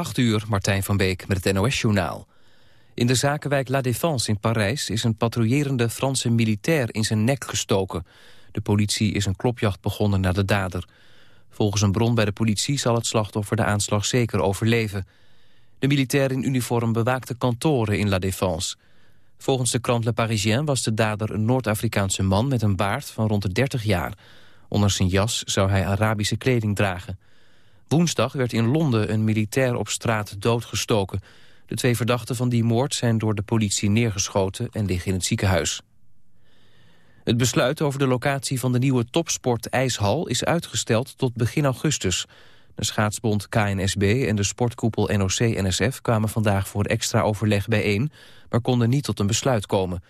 8 uur, Martijn van Beek met het NOS-journaal. In de zakenwijk La Défense in Parijs is een patrouillerende Franse militair in zijn nek gestoken. De politie is een klopjacht begonnen naar de dader. Volgens een bron bij de politie zal het slachtoffer de aanslag zeker overleven. De militair in uniform bewaakte kantoren in La Défense. Volgens de krant Le Parisien was de dader een Noord-Afrikaanse man met een baard van rond de 30 jaar. Onder zijn jas zou hij Arabische kleding dragen. Woensdag werd in Londen een militair op straat doodgestoken. De twee verdachten van die moord zijn door de politie neergeschoten en liggen in het ziekenhuis. Het besluit over de locatie van de nieuwe topsport-ijshal is uitgesteld tot begin augustus. De schaatsbond KNSB en de sportkoepel NOC-NSF kwamen vandaag voor extra overleg bijeen, maar konden niet tot een besluit komen.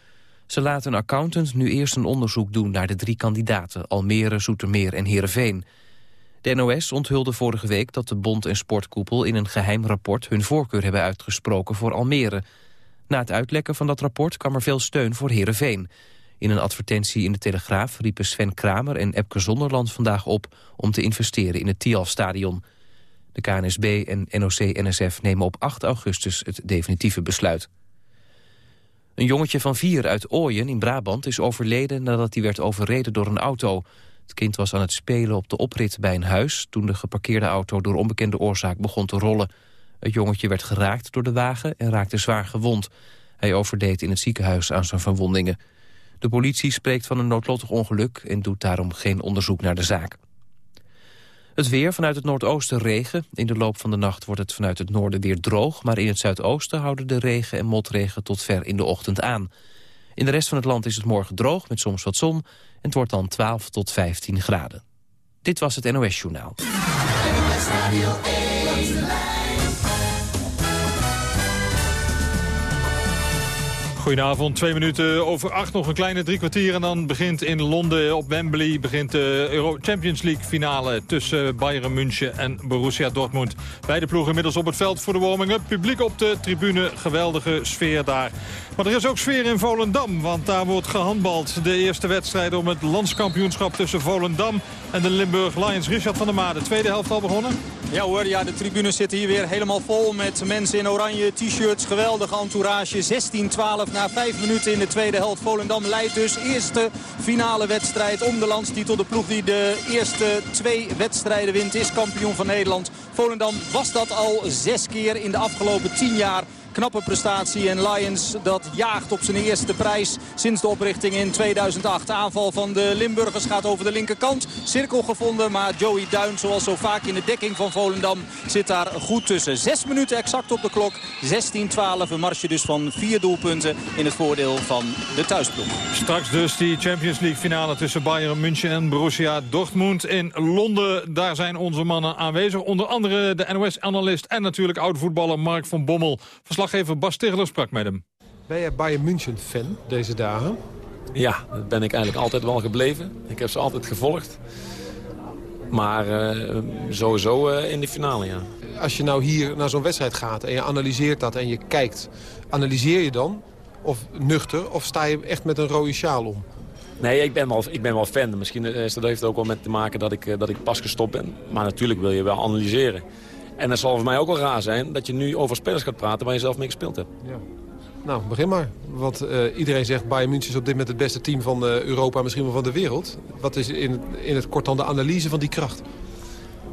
Ze laten accountant nu eerst een onderzoek doen naar de drie kandidaten, Almere, Zoetermeer en Heerenveen. De NOS onthulde vorige week dat de bond en sportkoepel in een geheim rapport hun voorkeur hebben uitgesproken voor Almere. Na het uitlekken van dat rapport kwam er veel steun voor Heerenveen. In een advertentie in de Telegraaf riepen Sven Kramer en Epke Zonderland vandaag op om te investeren in het Tialf-stadion. De KNSB en NOC-NSF nemen op 8 augustus het definitieve besluit. Een jongetje van vier uit Ooyen in Brabant is overleden nadat hij werd overreden door een auto. Het kind was aan het spelen op de oprit bij een huis... toen de geparkeerde auto door onbekende oorzaak begon te rollen. Het jongetje werd geraakt door de wagen en raakte zwaar gewond. Hij overdeed in het ziekenhuis aan zijn verwondingen. De politie spreekt van een noodlottig ongeluk... en doet daarom geen onderzoek naar de zaak. Het weer vanuit het noordoosten regen. In de loop van de nacht wordt het vanuit het noorden weer droog... maar in het zuidoosten houden de regen en motregen tot ver in de ochtend aan. In de rest van het land is het morgen droog met soms wat zon... en het wordt dan 12 tot 15 graden. Dit was het NOS Journaal. Goedenavond, twee minuten over acht, nog een kleine drie kwartier... en dan begint in Londen op Wembley begint de Euro Champions League finale... tussen Bayern München en Borussia Dortmund. Beide ploegen inmiddels op het veld voor de warming-up. Publiek op de tribune, geweldige sfeer daar. Maar er is ook sfeer in Volendam, want daar wordt gehandbald. De eerste wedstrijd om het landskampioenschap tussen Volendam en de Limburg Lions. Richard van der Made, tweede helft al begonnen? Ja hoor, ja, de tribunes zitten hier weer helemaal vol met mensen in oranje t-shirts. Geweldige entourage, 16-12 na vijf minuten in de tweede helft. Volendam leidt dus eerste finale wedstrijd om de landstitel. De ploeg die de eerste twee wedstrijden wint is kampioen van Nederland. Volendam was dat al zes keer in de afgelopen tien jaar. Knappe prestatie en Lions dat jaagt op zijn eerste prijs sinds de oprichting in 2008. Aanval van de Limburgers gaat over de linkerkant. Cirkel gevonden, maar Joey Duin zoals zo vaak in de dekking van Volendam zit daar goed tussen. Zes minuten exact op de klok. 16-12, een marsje dus van vier doelpunten in het voordeel van de thuisploeg. Straks dus die Champions League finale tussen Bayern München en Borussia Dortmund in Londen. Daar zijn onze mannen aanwezig. Onder andere de NOS-analyst en natuurlijk oud-voetballer Mark van Bommel. Verslaggever Bas Tegeler sprak met hem. Ben jij Bayern München fan deze dagen? Ja, dat ben ik eigenlijk altijd wel gebleven. Ik heb ze altijd gevolgd. Maar uh, sowieso uh, in de finale, ja. Als je nou hier naar zo'n wedstrijd gaat en je analyseert dat en je kijkt... analyseer je dan, of nuchter, of sta je echt met een rode sjaal om? Nee, ik ben wel, ik ben wel fan. Misschien uh, dat heeft ook wel met te maken dat ik, dat ik pas gestopt ben. Maar natuurlijk wil je wel analyseren. En het zal voor mij ook wel raar zijn dat je nu over spelers gaat praten waar je zelf mee gespeeld hebt. Ja. Nou, begin maar. Want uh, iedereen zegt Bayern München is op dit moment het beste team van uh, Europa, misschien wel van de wereld. Wat is in, in het kort dan de analyse van die kracht?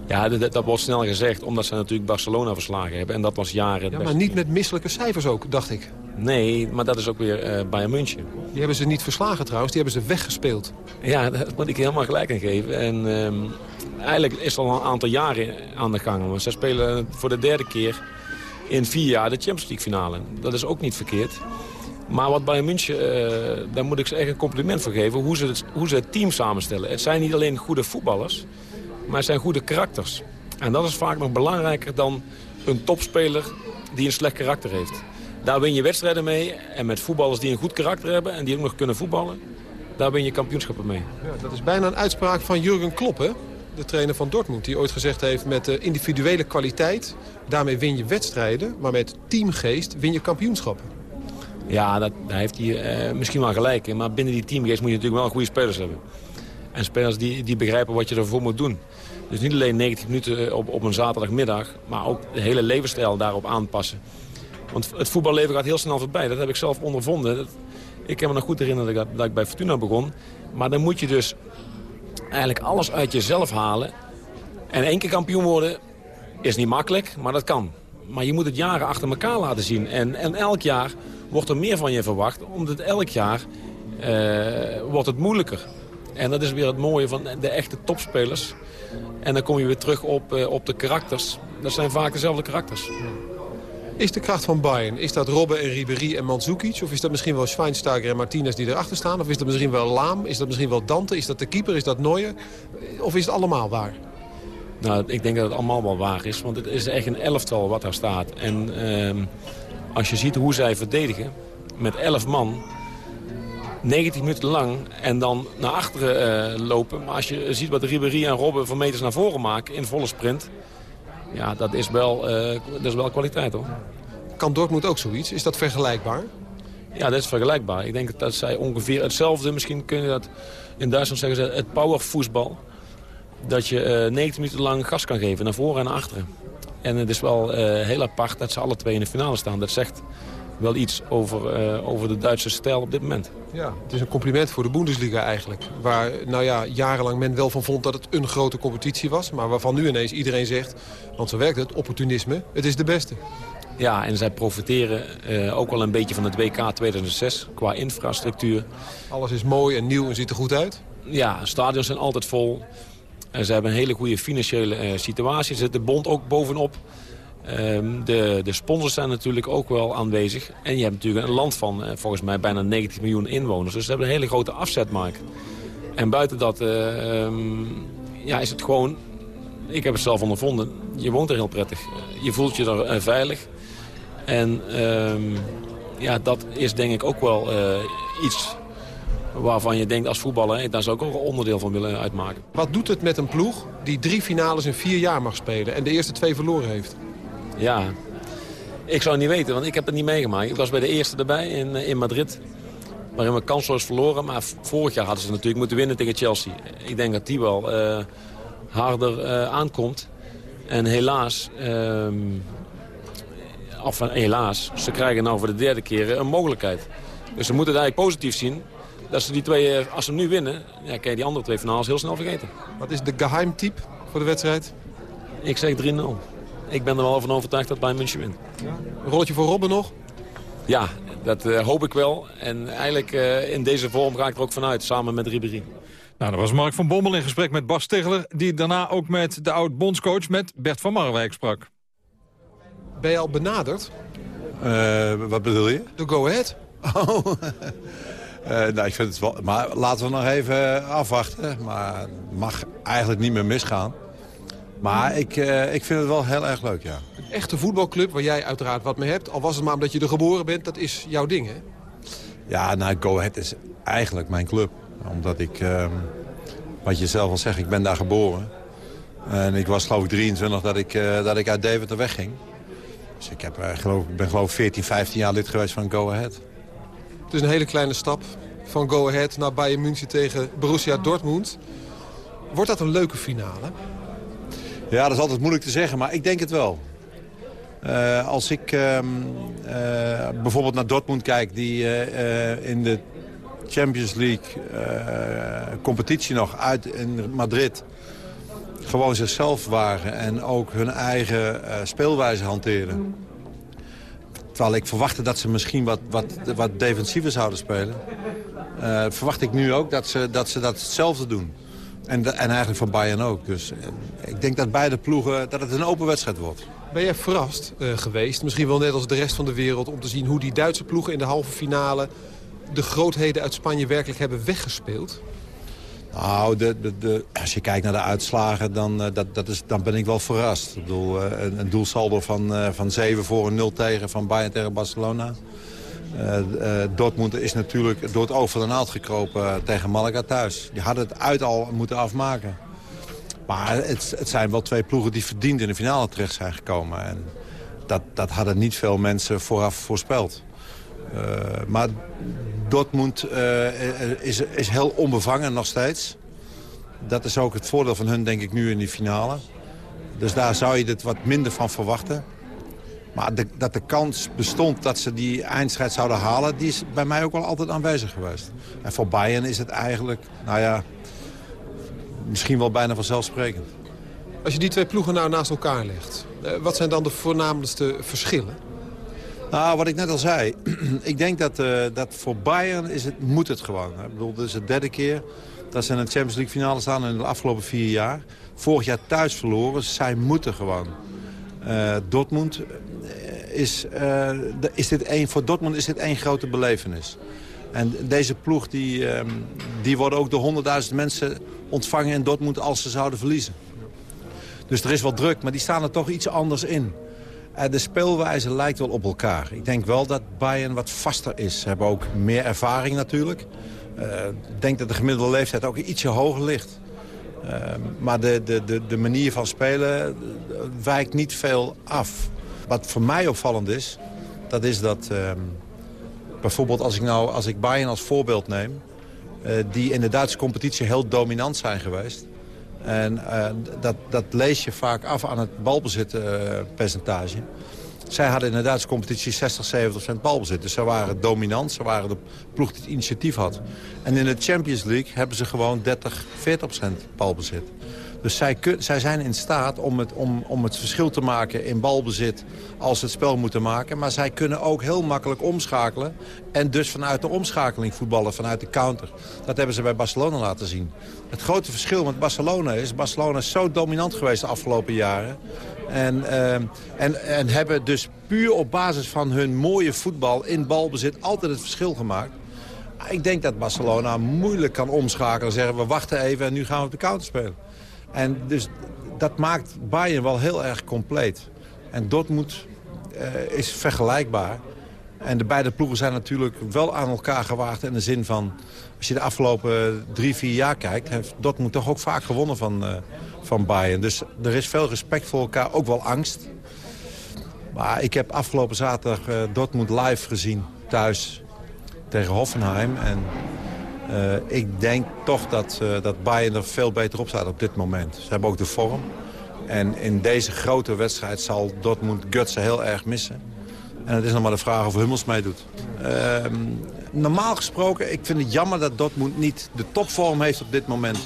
Ja, dat, dat, wordt snel gezegd, omdat ze natuurlijk Barcelona verslagen hebben. En dat was jaren... Ja, maar niet met misselijke cijfers ook, dacht ik. Nee, maar dat is ook weer uh, Bayern München. Die hebben ze niet verslagen trouwens, die hebben ze weggespeeld. Ja, daar moet ik helemaal gelijk aan geven. En uh, eigenlijk is het al een aantal jaren aan de gang. Want ze spelen voor de derde keer in vier jaar de Champions League finale. Dat is ook niet verkeerd. Maar wat Bayern München, uh, daar moet ik ze echt een compliment voor geven. Hoe ze, het, hoe ze het team samenstellen. Het zijn niet alleen goede voetballers, maar het zijn goede karakters. En dat is vaak nog belangrijker dan een topspeler die een slecht karakter heeft. Daar win je wedstrijden mee. En met voetballers die een goed karakter hebben en die ook nog kunnen voetballen... daar win je kampioenschappen mee. Ja, dat is bijna een uitspraak van Jurgen Klopp, hè? De trainer van Dortmund. Die ooit gezegd heeft met individuele kwaliteit... daarmee win je wedstrijden, maar met teamgeest win je kampioenschappen. Ja, dat, daar heeft hij uh, misschien wel gelijk in. Maar binnen die teamgeest moet je natuurlijk wel goede spelers hebben. En spelers die, die begrijpen wat je ervoor moet doen. Dus niet alleen 90 minuten op, op een zaterdagmiddag, maar ook de hele levensstijl daarop aanpassen. Want het voetballeven gaat heel snel voorbij. Dat heb ik zelf ondervonden. ik kan me nog goed herinneren dat, dat ik bij Fortuna begon. Maar dan moet je dus eigenlijk alles uit jezelf halen. En één keer kampioen worden is niet makkelijk, maar dat kan. Maar je moet het jaren achter elkaar laten zien. En, en elk jaar wordt er meer van je verwacht. Omdat elk jaar uh, wordt het moeilijker. En dat is weer het mooie van de echte topspelers. En dan kom je weer terug op, uh, op de karakters. Dat zijn vaak dezelfde karakters. Is de kracht van Bayern, is dat Robben en Ribéry en Mandzukic? Of is dat misschien wel Schweinsteiger en Martinez die erachter staan? Of is dat misschien wel Laam? Is dat misschien wel Dante? Is dat de keeper? Is dat Neuer? Of is het allemaal waar? Nou, ik denk dat het allemaal wel waar is. Want het is echt een elftal wat daar staat. En uh, als je ziet hoe zij verdedigen met elf man... 90 minuten lang en dan naar achteren uh, lopen. Maar als je ziet wat Ribéry en Robben van meters naar voren maken in volle sprint... Ja, dat is wel, uh, dat is wel kwaliteit hoor. Kan Dortmund ook zoiets? Is dat vergelijkbaar? Ja, dat is vergelijkbaar. Ik denk dat zij ongeveer hetzelfde, misschien kun je dat in Duitsland zeggen, ze, het powervoetbal. Dat je uh, 90 minuten lang gas kan geven, naar voren en naar achteren. En het is wel uh, heel apart dat ze alle twee in de finale staan. Dat zegt wel iets over, uh, over de Duitse stijl op dit moment. Ja, het is een compliment voor de Bundesliga eigenlijk. Waar nou ja, jarenlang men wel van vond dat het een grote competitie was. Maar waarvan nu ineens iedereen zegt, want zo werkt het, opportunisme, het is de beste. Ja, en zij profiteren uh, ook wel een beetje van het WK 2006 qua infrastructuur. Alles is mooi en nieuw en ziet er goed uit? Ja, stadions zijn altijd vol. En ze hebben een hele goede financiële uh, situatie. Zit de bond ook bovenop. Um, de, de sponsors zijn natuurlijk ook wel aanwezig. En je hebt natuurlijk een land van uh, volgens mij bijna 90 miljoen inwoners. Dus ze hebben een hele grote afzetmarkt. En buiten dat uh, um, ja, is het gewoon... Ik heb het zelf ondervonden. Je woont er heel prettig. Je voelt je er uh, veilig. En um, ja, dat is denk ik ook wel iets waarvan je denkt als voetballer... daar zou ik ook een onderdeel van willen uitmaken. Wat doet het met een ploeg die drie finales in vier jaar mag spelen... en de eerste twee verloren heeft? Ja, ik zou het niet weten, want ik heb het niet meegemaakt. Ik was bij de eerste erbij in, in Madrid. Waarin we kansloos verloren. Maar vorig jaar hadden ze natuurlijk moeten winnen tegen Chelsea. Ik denk dat die wel uh, harder uh, aankomt. En helaas... Uh, of helaas, ze krijgen nou voor de derde keer een mogelijkheid. Dus ze moeten het eigenlijk positief zien. Dat ze die twee, als ze nu winnen, ja, kan je die andere twee finales heel snel vergeten. Wat is de geheimtype voor de wedstrijd? Ik zeg 3-0 ik ben er wel van overtuigd dat Bayern München wint. Ja. Een rolletje voor Robben nog? Ja, dat uh, hoop ik wel. En eigenlijk uh, in deze vorm ga ik er ook vanuit, samen met Ribéry. Nou, dat was Mark van Bommel in gesprek met Bas Stigler... die daarna ook met de oud-bondscoach met Bert van Marwijk sprak. Ben je al benaderd? Uh, wat bedoel je? De Go Ahead. Oh, nou, ik vind het wel... Maar laten we nog even afwachten. Maar het mag eigenlijk niet meer misgaan. Maar ik, uh, ik vind het wel heel erg leuk, ja. Een echte voetbalclub waar jij uiteraard wat mee hebt... al was het maar omdat je er geboren bent, dat is jouw ding, hè? Ja, nou, Go Ahead is eigenlijk mijn club. Omdat ik, uh, wat je zelf al zegt, ik ben daar geboren. En ik was geloof ik 23 dat ik, uh, dat ik uit Deventer wegging. Dus ik heb, geloof, ben geloof ik 14, 15 jaar lid geweest van Go Ahead. Het is een hele kleine stap van Go Ahead naar Bayern München tegen Borussia Dortmund. Wordt dat een leuke finale? Ja, dat is altijd moeilijk te zeggen, maar ik denk het wel. Uh, als ik uh, uh, bijvoorbeeld naar Dortmund kijk... die uh, in de Champions League competitie nog uit in Madrid... gewoon zichzelf waren en ook hun eigen speelwijze hanteren. Terwijl ik verwachtte dat ze misschien wat, wat, wat defensiever zouden spelen... verwacht ik nu ook dat ze dat, ze dat hetzelfde doen. En, en eigenlijk van Bayern ook. Dus eh, ik denk dat beide ploegen, dat het een open wedstrijd wordt. Ben jij verrast uh, geweest, misschien wel net als de rest van de wereld... om te zien hoe die Duitse ploegen in de halve finale... de grootheden uit Spanje werkelijk hebben weggespeeld? Nou, de, de, de, als je kijkt naar de uitslagen, dan, uh, dat, dat is, dan ben ik wel verrast. Ik bedoel, uh, een, een doelsaldo van, uh, van 7 voor een 0 tegen van Bayern tegen Barcelona. Uh, uh, Dortmund is natuurlijk door het oog van de naald gekropen tegen Malaga thuis. Die hadden het uit al moeten afmaken. Maar het, het, zijn wel twee ploegen die verdiend in de finale terecht zijn gekomen. En dat, dat hadden niet veel mensen vooraf voorspeld. Uh, maar Dortmund is, is heel onbevangen nog steeds. Dat is ook het voordeel van hun, denk ik, nu in die finale. Dus daar zou je het wat minder van verwachten. Maar de, dat de kans bestond dat ze die eindstrijd zouden halen... die is bij mij ook wel altijd aanwezig geweest. En voor Bayern is het eigenlijk, nou ja... misschien wel bijna vanzelfsprekend. Als je die twee ploegen nou naast elkaar legt... Eh, wat zijn dan de voornaamste verschillen? Nou, wat ik net al zei. ik denk dat, uh, dat voor Bayern is het, moet het gewoon. Ik bedoel, dit is de derde keer dat ze in de Champions League finale staan in de afgelopen vier jaar. Vorig jaar thuis verloren. Zij moeten gewoon. Uh, Dortmund is, uh, is dit een, voor Dortmund is dit één grote belevenis. En deze ploeg die, um, die worden ook door honderdduizend mensen ontvangen in Dortmund als ze zouden verliezen. Dus er is wel druk, maar die staan er toch iets anders in. De speelwijze lijkt wel op elkaar. Ik denk wel dat Bayern wat vaster is. Ze hebben ook meer ervaring natuurlijk. Ik denk dat de gemiddelde leeftijd ook ietsje hoger ligt. Uh, maar de, de, de, de manier van spelen wijkt niet veel af. Wat voor mij opvallend is, dat is dat... Ehm, bijvoorbeeld als ik, nou, als ik Bayern als voorbeeld neem... Uh, die in de Duitse competitie heel dominant zijn geweest... En uh, dat, dat lees je vaak af aan het balbezitpercentage. Zij hadden in de Duitse competitie 60, 70% balbezit. Dus ze waren dominant, ze waren de ploeg die het initiatief had. En in de Champions League hebben ze gewoon 30, 40% balbezit. Dus zij, zij zijn in staat om het, om, om het verschil te maken in balbezit als ze het spel moeten maken. Maar zij kunnen ook heel makkelijk omschakelen. En dus vanuit de omschakeling voetballen, vanuit de counter. Dat hebben ze bij Barcelona laten zien. Het grote verschil met Barcelona is... Barcelona is zo dominant geweest de afgelopen jaren. En, uh, en, en hebben dus puur op basis van hun mooie voetbal in balbezit altijd het verschil gemaakt. Ik denk dat Barcelona moeilijk kan omschakelen. Zeggen we wachten even en nu gaan we op de counter spelen. En dus dat maakt Bayern wel heel erg compleet. En Dortmund uh, is vergelijkbaar. En de beide ploegen zijn natuurlijk wel aan elkaar gewaagd in de zin van... als je de afgelopen drie, vier jaar kijkt... heeft Dortmund toch ook vaak gewonnen van, uh, van Bayern. Dus er is veel respect voor elkaar, ook wel angst. Maar ik heb afgelopen zaterdag uh, Dortmund live gezien thuis tegen Hoffenheim. En uh, ik denk toch dat, uh, dat Bayern er veel beter op staat op dit moment. Ze hebben ook de vorm. En in deze grote wedstrijd zal Dortmund Gutsen heel erg missen. En het is nog maar de vraag of Hummels meedoet. Uh, normaal gesproken, ik vind het jammer dat Dortmund niet de topvorm heeft op dit moment.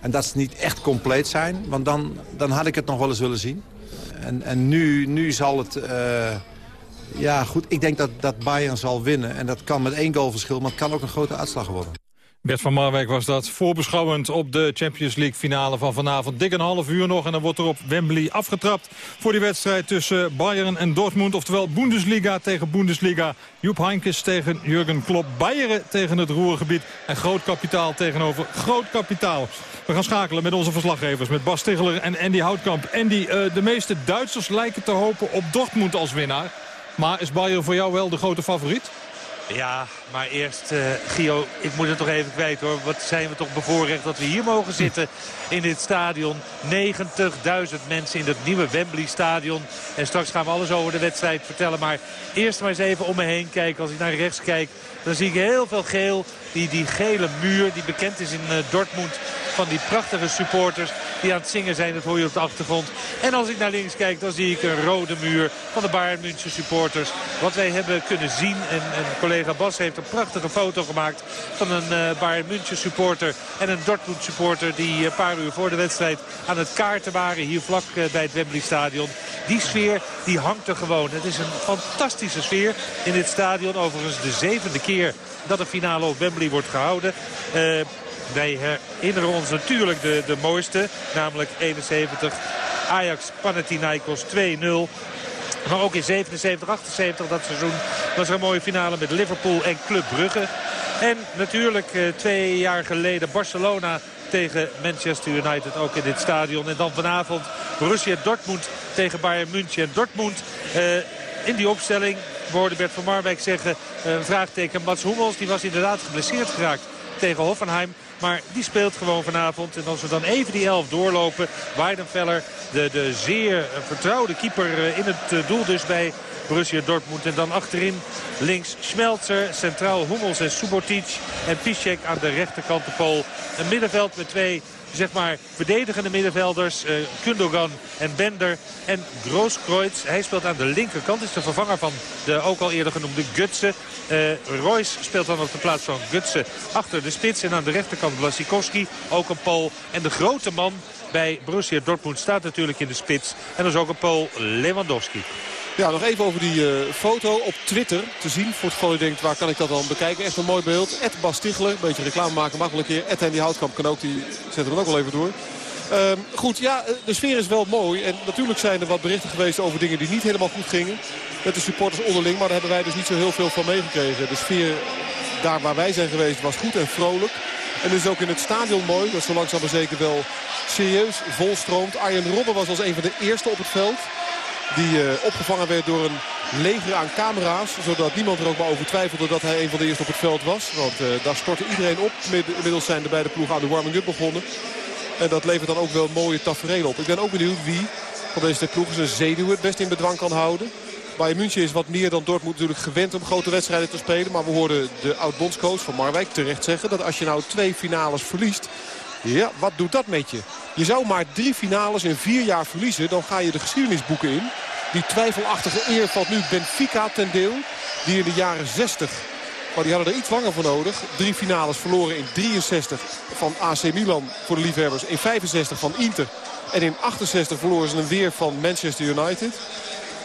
En dat ze niet echt compleet zijn. Want dan, dan had ik het nog wel eens willen zien. En, en nu, nu zal het... Uh, ja, goed, ik denk dat, dat Bayern zal winnen. En dat kan met één goal verschil, maar het kan ook een grote uitslag worden. Bert van Marwijk was dat voorbeschouwend op de Champions League finale van vanavond. Dik een half uur nog en dan wordt er op Wembley afgetrapt... voor die wedstrijd tussen Bayern en Dortmund. Oftewel Bundesliga tegen Bundesliga. Joep Heinkes tegen Jurgen Klopp. Bayern tegen het Roergebied. En groot kapitaal tegenover groot kapitaal. We gaan schakelen met onze verslaggevers. Met Bas Stigler en Andy Houtkamp. Andy, uh, de meeste Duitsers lijken te hopen op Dortmund als winnaar. Maar is Bayern voor jou wel de grote favoriet? Ja, maar eerst, uh, Gio, ik moet het toch even kwijt hoor. Wat zijn we toch bevoorrecht dat we hier mogen zitten in dit stadion. 90.000 mensen in het nieuwe Wembley stadion. En straks gaan we alles over de wedstrijd vertellen. Maar eerst maar eens even om me heen kijken. Als ik naar rechts kijk, dan zie ik heel veel geel. Die, die gele muur die bekend is in uh, Dortmund van die prachtige supporters die aan het zingen zijn. Dat hoor je op de achtergrond. En als ik naar links kijk, dan zie ik een rode muur van de Bayern München supporters. Wat wij hebben kunnen zien. En, en collega Bas heeft een prachtige foto gemaakt van een uh, Bayern München supporter en een Dortmund supporter die een paar uur voor de wedstrijd aan het kaarten waren. Hier vlak uh, bij het Wembley stadion. Die sfeer die hangt er gewoon. Het is een fantastische sfeer in dit stadion. Overigens de zevende keer dat de finale op Wembley wordt gehouden. Uh, wij herinneren ons natuurlijk de, de mooiste. Namelijk 71 Ajax Panathinaikos 2-0. Maar ook in 77, 78 dat seizoen was er een mooie finale met Liverpool en Club Brugge. En natuurlijk uh, twee jaar geleden Barcelona tegen Manchester United ook in dit stadion. En dan vanavond Borussia Dortmund tegen Bayern München. En Dortmund uh, in die opstelling, we hoorden Bert van Marwijk zeggen, een vraagteken. Mats Hummels die was inderdaad geblesseerd geraakt tegen Hoffenheim. Maar die speelt gewoon vanavond. En als we dan even die elf doorlopen. Weidenfeller, de, de zeer vertrouwde keeper in het doel dus bij Borussia Dortmund. En dan achterin links Schmelzer, centraal Hummels en Subotic. En Piszek aan de rechterkant de pool. Een middenveld met twee zeg maar verdedigende middenvelders. Kundogan en Bender en Grooskreutz. Hij speelt aan de linkerkant. Is de vervanger van de ook al eerder genoemde Gutsen. Uh, Royce speelt dan op de plaats van Gutsen achter de spits. En aan de rechterkant Blasikowski, ook een Pool. En de grote man bij Borussia Dortmund staat natuurlijk in de spits. En dat is ook een Pool Lewandowski. Ja, nog even over die uh, foto op Twitter te zien. Voor het geval je denkt, waar kan ik dat dan bekijken? Echt een mooi beeld. Ed Bas een beetje reclame maken een keer. Ed en die Houtkamp kan ook, die zetten we ook wel even door. Uh, goed, ja, eh, de sfeer is wel mooi. En natuurlijk zijn er wat berichten geweest over dingen die niet helemaal goed gingen. Met de supporters onderling, maar daar hebben wij dus niet zo heel veel van meegekregen. De sfeer daar waar wij zijn geweest was goed en vrolijk. En is ook in het stadion mooi. Dat zo langzaam maar zeker wel serieus volstroomt. Arjen Robben was als een van de eerste op het veld. Die uh, opgevangen werd door een leger aan camera's. Zodat niemand er ook maar over twijfelde dat hij een van de eerste op het veld was. Want uh, daar stortte iedereen op. Inmiddels zijn de beide ploegen aan de warming-up begonnen. En dat levert dan ook wel mooie tafereel op. Ik ben ook benieuwd wie van deze ploegen zijn zenuwen het best in bedwang kan houden. Bayern München is wat meer dan Dortmund natuurlijk gewend om grote wedstrijden te spelen. Maar we hoorden de oud-bondscoach van Marwijk terecht zeggen dat als je nou twee finales verliest... Ja, wat doet dat met je? Je zou maar drie finales in vier jaar verliezen. Dan ga je de geschiedenisboeken in. Die twijfelachtige eer valt nu Benfica ten deel. Die in de jaren 60, maar die hadden er iets langer voor nodig. Drie finales verloren in 63 van AC Milan voor de liefhebbers. In 65 van Inter. En in 68 verloren ze een weer van Manchester United.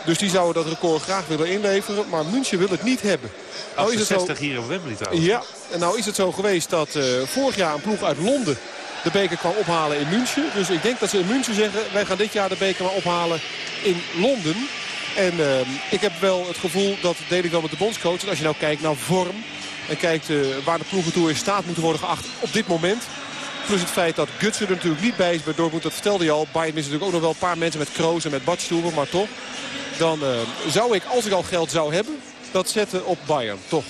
Dus die zouden dat record graag willen inleveren. Maar München wil het niet hebben. Nou is het zo... hier op Wembley trouwens. Ja, en nou is het zo geweest dat uh, vorig jaar een ploeg uit Londen de beker kwam ophalen in München. Dus ik denk dat ze in München zeggen... wij gaan dit jaar de beker maar ophalen in Londen. En uh, ik heb wel het gevoel, dat deel ik wel met de bondscoach... dat als je nou kijkt naar vorm en kijkt uh, waar de ploegen toe in staat moeten worden geacht op dit moment... Plus het feit dat Gutsen er natuurlijk niet bij is bij Dortmund. Dat vertelde je al. Bayern is natuurlijk ook nog wel een paar mensen met Kroos en met Badstuber. Maar toch, dan uh, zou ik, als ik al geld zou hebben, dat zetten op Bayern. Toch.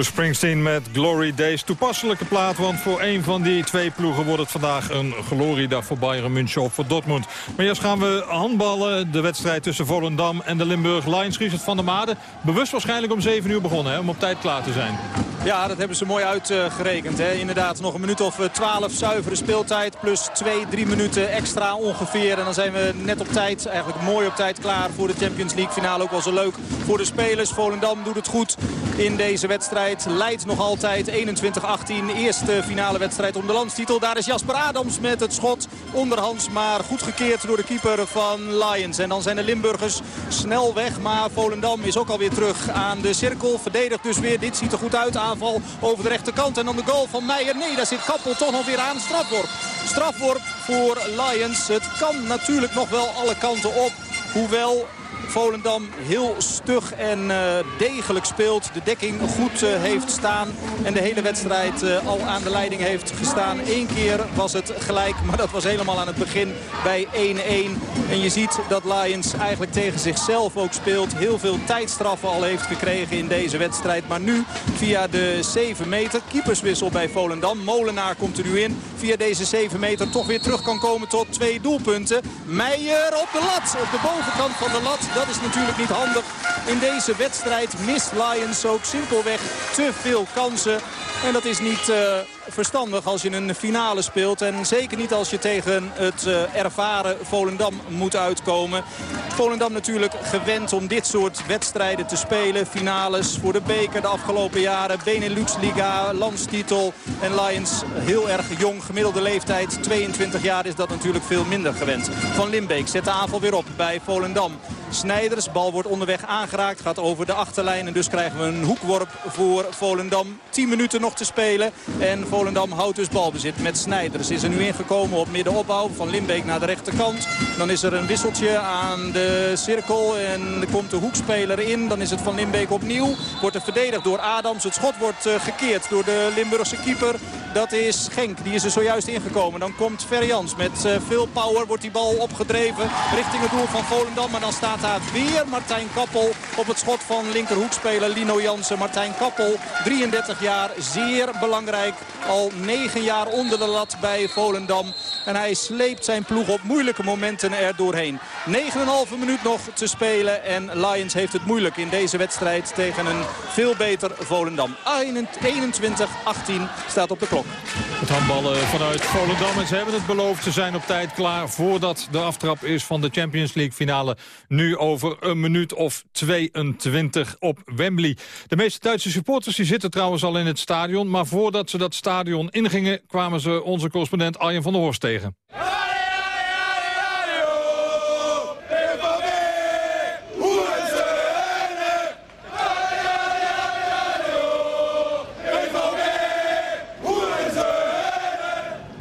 Bruce Springsteen met Glory Days. Toepasselijke plaat, want voor een van die twee ploegen wordt het vandaag een gloriedag voor Bayern München of voor Dortmund. Maar eerst gaan we handballen. De wedstrijd tussen Volendam en de Limburg Lions. Richard van der Made, bewust waarschijnlijk om 7 uur begonnen, hè, om op tijd klaar te zijn. Ja, dat hebben ze mooi uitgerekend. Hè. Inderdaad, nog een minuut of 12 zuivere speeltijd. Plus 2, 3 minuten extra ongeveer. En dan zijn we net op tijd, eigenlijk mooi op tijd klaar voor de Champions League finale. Ook wel zo leuk voor de spelers. Volendam doet het goed in deze wedstrijd Leidt nog altijd 21-18. Eerste finale wedstrijd om de landstitel. Daar is Jasper Adams met het schot onderhands. Maar goed gekeerd door de keeper van Lions. En dan zijn de Limburgers snel weg. Maar Volendam is ook alweer terug aan de cirkel. Verdedigt dus weer. Dit ziet er goed uit. Aanval over de rechterkant. En dan de goal van Meijer. Nee, daar zit Kappel toch nog weer aan. Strafworp. Strafworp voor Lions. Het kan natuurlijk nog wel alle kanten op. Hoewel Volendam heel stug en uh, degelijk speelt. De dekking goed uh, heeft staan. En de hele wedstrijd uh, al aan de leiding heeft gestaan. Eén keer was het gelijk. Maar dat was helemaal aan het begin bij 1-1. En je ziet dat Lions eigenlijk tegen zichzelf ook speelt. Heel veel tijdstraffen al heeft gekregen in deze wedstrijd. Maar nu via de 7 meter. Keeperswissel bij Volendam. Molenaar komt er nu in. Via deze 7 meter toch weer terug kan komen tot twee doelpunten. Meijer op de lat. Op de bovenkant van de lat. Dat is natuurlijk niet handig. In deze wedstrijd mist Lions ook simpelweg te veel kansen. En dat is niet uh, verstandig als je een finale speelt. En zeker niet als je tegen het uh, ervaren Volendam moet uitkomen. Volendam natuurlijk gewend om dit soort wedstrijden te spelen. Finales voor de beker de afgelopen jaren. Benelux Liga, landstitel. En Lions heel erg jong. Gemiddelde leeftijd 22 jaar is dat natuurlijk veel minder gewend. Van Limbeek zet de aanval weer op bij Volendam. Snijders, bal wordt onderweg aangeraakt, gaat over de achterlijn. En dus krijgen we een hoekworp voor Volendam. 10 minuten nog te spelen. En houdt dus balbezit met Snijders. Is er nu ingekomen op middenopbouw van Limbeek naar de rechterkant. Dan is er een wisseltje aan de cirkel en er komt de hoekspeler in. Dan is het van Limbeek opnieuw. Wordt er verdedigd door Adams. Het schot wordt uh, gekeerd door de Limburgse keeper. Dat is Genk. Die is er zojuist ingekomen. Dan komt Verjans met uh, veel power. Wordt die bal opgedreven richting het doel van Volendam. Maar dan staat daar weer Martijn Kappel op het schot van linkerhoekspeler Lino Jansen. Martijn Kappel, 33 jaar, zeer belangrijk. Al 9 jaar onder de lat bij Volendam. En hij sleept zijn ploeg op moeilijke momenten er doorheen. 9,5 minuut nog te spelen. En Lions heeft het moeilijk in deze wedstrijd tegen een veel beter Volendam. 21-18 staat op de klok. Het handballen vanuit Volendam. En ze hebben het beloofd. Ze zijn op tijd klaar voordat de aftrap is van de Champions League finale. Nu over een minuut of 22 op Wembley. De meeste Duitse supporters die zitten trouwens al in het stadion. Maar voordat ze dat stadion ingingen kwamen ze onze correspondent Arjen van der Horst tegen.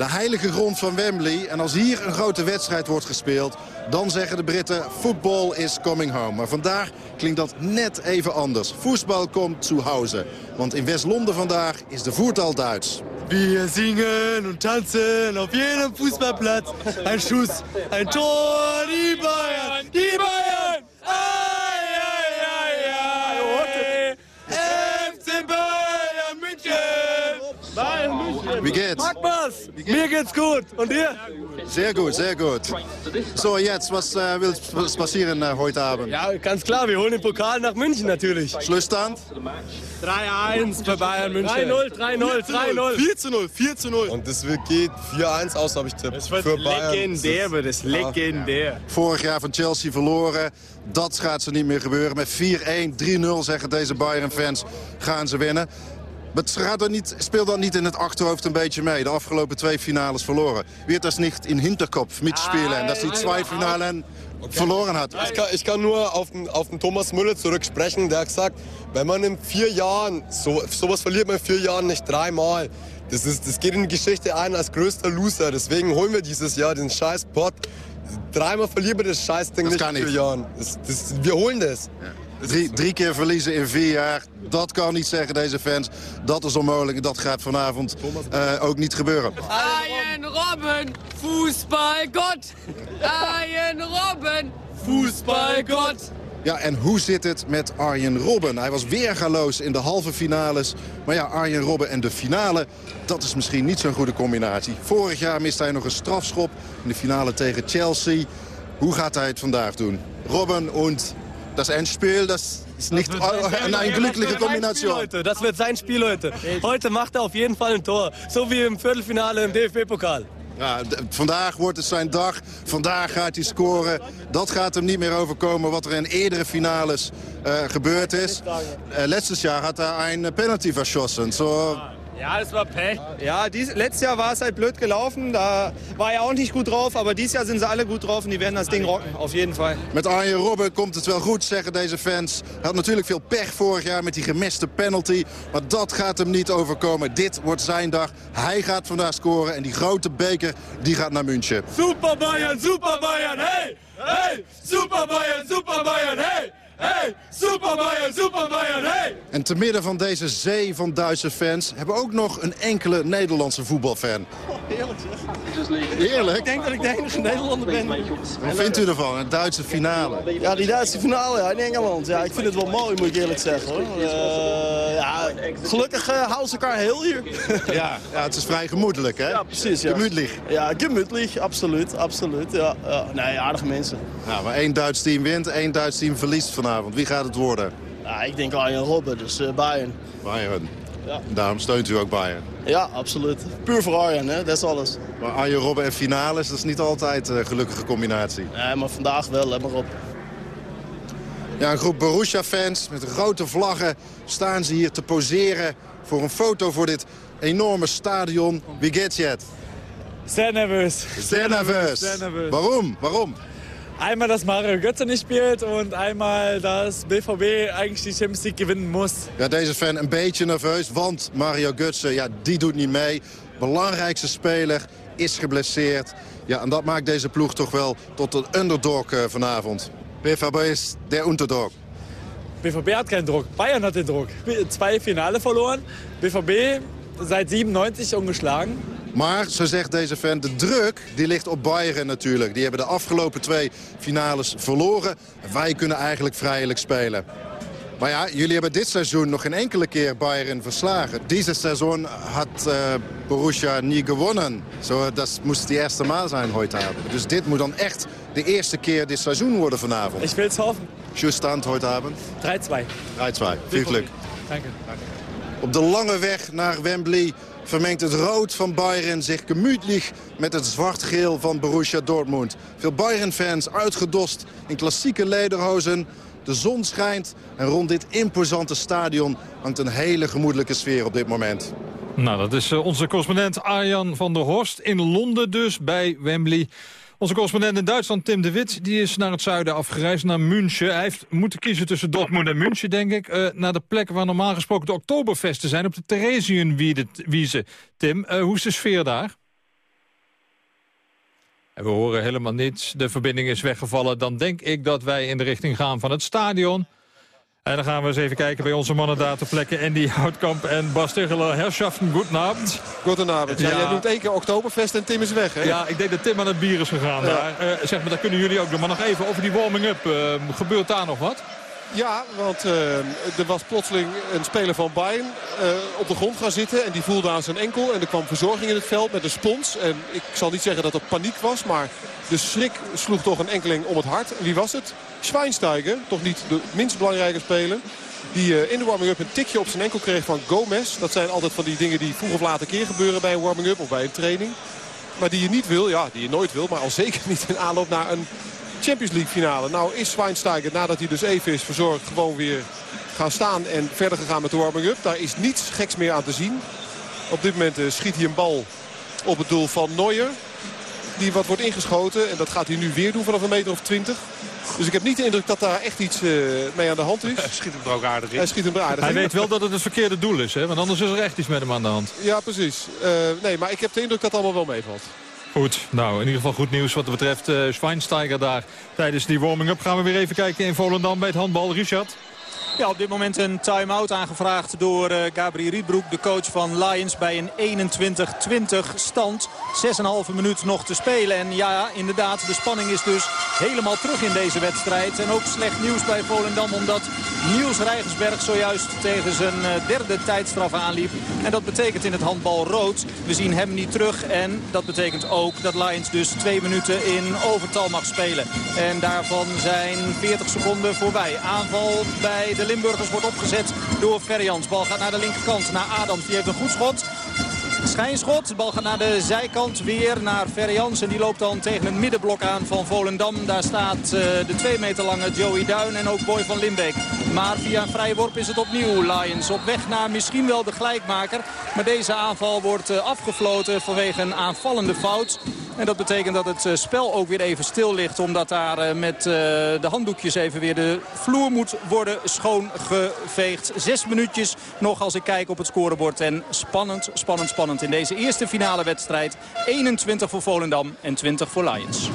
Heilige grond van Wembley. En als hier een grote wedstrijd wordt gespeeld... dan zeggen de Britten, football is coming home. Maar vandaag klinkt dat net even anders. Voetbal komt zu Hause. Want in West-Londen vandaag is de voertaal Duits. Wir singen und tanzen auf jedem Fußballplatz. Ein Schuss, ein Tor, die Bayern, die Bayern! Ai, Wie geht's? Magmas, mir geht's gut. Und dir? Sehr gut, sehr gut. So, jetzt, was äh, will passieren äh, heute Abend? Ja, ganz klar, wir holen den Pokal nach München natürlich. Schlussstand? 3-1 für Bayern München. 3-0, 3-0, 3-0. 4 zu 0, 4 zu 0. Und wird, geht 4-1 aus, habe ich tippt. Es wird für Bayern. legendär, wird es legendär. Vorig jaar van Chelsea verloren. Dat gaat ze niet meer gebeuren. Met 4-1, 3-0 zeggen deze Bayern-fans gaan ze winnen. Maar het gaat er niet, speelt dan niet in het achterhoofd een beetje mee. De afgelopen twee finales verloren. Wird das nicht in Hinterkopf mitspielen? En dat die twee finalen verloren hat. Ich kann, ich kann nur auf den, auf den Thomas Müller zurücksprechen. Der hat gesagt, wenn man in vier Jahren, so, sowas verliert man in vier Jahren nicht dreimal. Das, ist, das geht in die Geschichte ein als größter Loser. Deswegen holen wir dieses Jahr den scheiß Pot. Dreimal verlieren wir das Scheißding Das nicht in vier. Jahren. Das, das, wir holen das. Drie, drie keer verliezen in vier jaar. Dat kan niet zeggen, deze fans. Dat is onmogelijk en dat gaat vanavond eh, ook niet gebeuren. Arjen Robben, Fußballgott! Arjen Robben, Fußballgott! Ja, en hoe zit het met Arjen Robben? Hij was weergaloos in de halve finales. Maar ja, Arjen Robben en de finale, dat is misschien niet zo'n goede combinatie. Vorig jaar miste hij nog een strafschop in de finale tegen Chelsea. Hoe gaat hij het vandaag doen? Robben en das Endspiel, das ist nicht eine glückliche Kombination. Das wird sein Spiel heute. Heute macht er auf jeden Fall ein Tor. So wie im Viertelfinale im DFB-Pokal. Ja, vandaag wordt het zijn dag. Vandaag gaat hij scoren. Dat gaat hem niet meer overkomen wat er in eerdere finales uh, gebeurd is. Uh, letztes jaar had hij een penalty verschossen. So, ja, das war Pech. Ja, dies, letztes Jahr war es halt blöd gelaufen. Da war er auch nicht gut drauf. Aber dieses Jahr sind sie alle gut drauf und die werden das Ding rocken. Auf jeden Fall. Met Arjen Robben komt het wel goed, zeggen deze fans. Hij had natuurlijk veel pech vorig jaar met die gemiste penalty. Maar dat gaat hem niet overkomen. Dit wordt zijn dag. Hij gaat vandaag scoren. En die grote beker, die gaat naar München. Super Bayern, super Bayern, hey! Hey! Super Bayern, super Bayern, hey! Hey, Super Bayern, Super Bayern, hey! En te midden van deze zee van Duitse fans... hebben we ook nog een enkele Nederlandse voetbalfan. Oh, heerlijk zeg. Heerlijk? Ik denk dat ik de enige Nederlander ben. Wat vindt u ervan, een Duitse finale? Ja, die Duitse finale ja, in Engeland. Ja, ik vind het wel mooi, moet ik eerlijk zeggen. Hoor. Uh, ja, gelukkig uh, houden ze elkaar heel hier. ja, ja, het is vrij gemoedelijk, hè? Ja, precies. Ja. Gemütlich. Ja, gemütlich, absoluut. absoluut ja. Uh, nee, aardige mensen. Ja, maar één Duits team wint, één Duits team verliest vanavond. Wie gaat het worden? Ja, ik denk Arjen Robben, dus uh, Bayern. Bayern. Ja. Daarom steunt u ook Bayern? Ja, absoluut. Puur voor Arjen, hè? dat is alles. Maar Arjen Robben en finales, dat is niet altijd een gelukkige combinatie. Nee, maar vandaag wel, let maar op. Ja, een groep Borussia-fans met grote vlaggen staan ze hier te poseren... voor een foto voor dit enorme stadion. Wie nervös. Sehr nervös. Sehr nervös. Einmal, dass Mario Götze nicht spielt und einmal, dass BVB eigentlich die Champions League gewinnen muss. Ja, deze fan een beetje nerveus, want Mario Götze, ja, die doet niet mee. Belangrijkste speler is geblesseerd. Ja, en dat maakt deze ploeg toch wel tot een underdog uh, vanavond. BVB is der underdog. BVB hat keinen Druck. Bayern hat den Druck. Zwei Finale verloren. BVB seit 97 ungeschlagen. Maar, zo zegt deze fan, de druk die ligt op Bayern natuurlijk. Die hebben de afgelopen twee finales verloren. Wij kunnen eigenlijk vrijelijk spelen. Maar ja, jullie hebben dit seizoen nog geen enkele keer Bayern verslagen. Deze seizoen had uh, Borussia niet gewonnen. So, dat moest de eerste maal zijn heute avond. Dus dit moet dan echt de eerste keer dit seizoen worden vanavond. Ik wil het hoffen. Schusstand heute avond? 3-2. 3-2. Veel geluk. Dank u. Op de lange weg naar Wembley vermengt het rood van Bayern zich gemütlich met het zwart-geel van Borussia Dortmund. Veel Bayern-fans uitgedost in klassieke lederhozen. De zon schijnt en rond dit imposante stadion hangt een hele gemoedelijke sfeer op dit moment. Nou, dat is onze correspondent Arjan van der Horst in Londen dus bij Wembley. Onze correspondent in Duitsland, Tim de Wit, die is naar het zuiden afgereisd, naar München. Hij heeft moeten kiezen tussen Dortmund en München, denk ik. Uh, naar de plek waar normaal gesproken de Oktoberfesten zijn, op de Theresienwiese. Tim, uh, hoe is de sfeer daar? En we horen helemaal niets. De verbinding is weggevallen. Dan denk ik dat wij in de richting gaan van het stadion. En dan gaan we eens even kijken bij onze mannen daar ter plekke. Andy Houtkamp en Bas Tegeler. Herrschaften, goedenavond. Goedenavond. Ja, ja. Jij noemt één keer Oktoberfest en Tim is weg, hè? Ja, ik denk dat Tim aan het bier is gegaan ja. daar. Uh, zeg maar, dat kunnen jullie ook doen. Maar nog even over die warming-up. Uh, gebeurt daar nog wat? Ja, want uh, er was plotseling een speler van Bayern uh, op de grond gaan zitten. En die voelde aan zijn enkel. En er kwam verzorging in het veld met een spons. En ik zal niet zeggen dat het paniek was. Maar de schrik sloeg toch een enkeling om het hart. En wie was het? Schweinsteiger, toch niet de minst belangrijke speler. Die uh, in de warming-up een tikje op zijn enkel kreeg van Gomez. Dat zijn altijd van die dingen die vroeg of laat een keer gebeuren bij een warming-up of bij een training. Maar die je niet wil, ja, die je nooit wil. Maar al zeker niet in aanloop naar een Champions League finale. Nou is Schweinsteiger, nadat hij dus even is verzorgd, gewoon weer gaan staan en verder gegaan met de warming-up. Daar is niets geks meer aan te zien. Op dit moment uh, schiet hij een bal op het doel van Neuer. Die wat wordt ingeschoten. En dat gaat hij nu weer doen vanaf een meter of twintig. Dus ik heb niet de indruk dat daar echt iets uh, mee aan de hand is. Hij schiet hem er ook aardig in. Hij schiet hem er aardig Hij in. weet wel dat het het verkeerde doel is, hè? want anders is er echt iets met hem aan de hand. Ja, precies. Uh, nee, maar ik heb de indruk dat het allemaal wel meevalt. Goed, nou in ieder geval goed nieuws wat betreft uh, Schweinsteiger daar. Tijdens die warming-up gaan we weer even kijken in Volendam bij het handbal. Richard? Ja, op dit moment een time-out aangevraagd door uh, Gabriel Rietbroek, de coach van Lions, bij een 21-20 stand. 6,5 minuut nog te spelen. En ja, inderdaad, de spanning is dus helemaal terug in deze wedstrijd. En ook slecht nieuws bij Volendam, omdat Niels Rijgersberg zojuist tegen zijn eh, derde tijdstraf aanliep. En dat betekent in het handbal rood. We zien hem niet terug en dat betekent ook dat Lions dus twee minuten in overtal mag spelen. En daarvan zijn 40 seconden voorbij. Aanval bij de Limburgers wordt opgezet door Ferjans. Bal gaat naar de linkerkant, naar Adams. Die heeft een goed schot. Schijnschot. De bal gaat naar de zijkant weer naar Ferrians. En die loopt dan tegen het middenblok aan van Volendam. Daar staat uh, de 2 meter lange Joey Duin en ook Boy van Limbeek. Maar via een vrije worp is het opnieuw Lions. Op weg naar misschien wel de gelijkmaker. Maar deze aanval wordt uh, afgefloten vanwege een aanvallende fout. En dat betekent dat het eh, spel ook weer even stil ligt. Omdat daar met de handdoekjes even weer de vloer moet worden schoongeveegd. Zes minuutjes nog als ik kijk op het scorebord. En spannend, spannend, spannend in deze eerste finale wedstrijd. 21 voor Volendam en 20 voor Lions.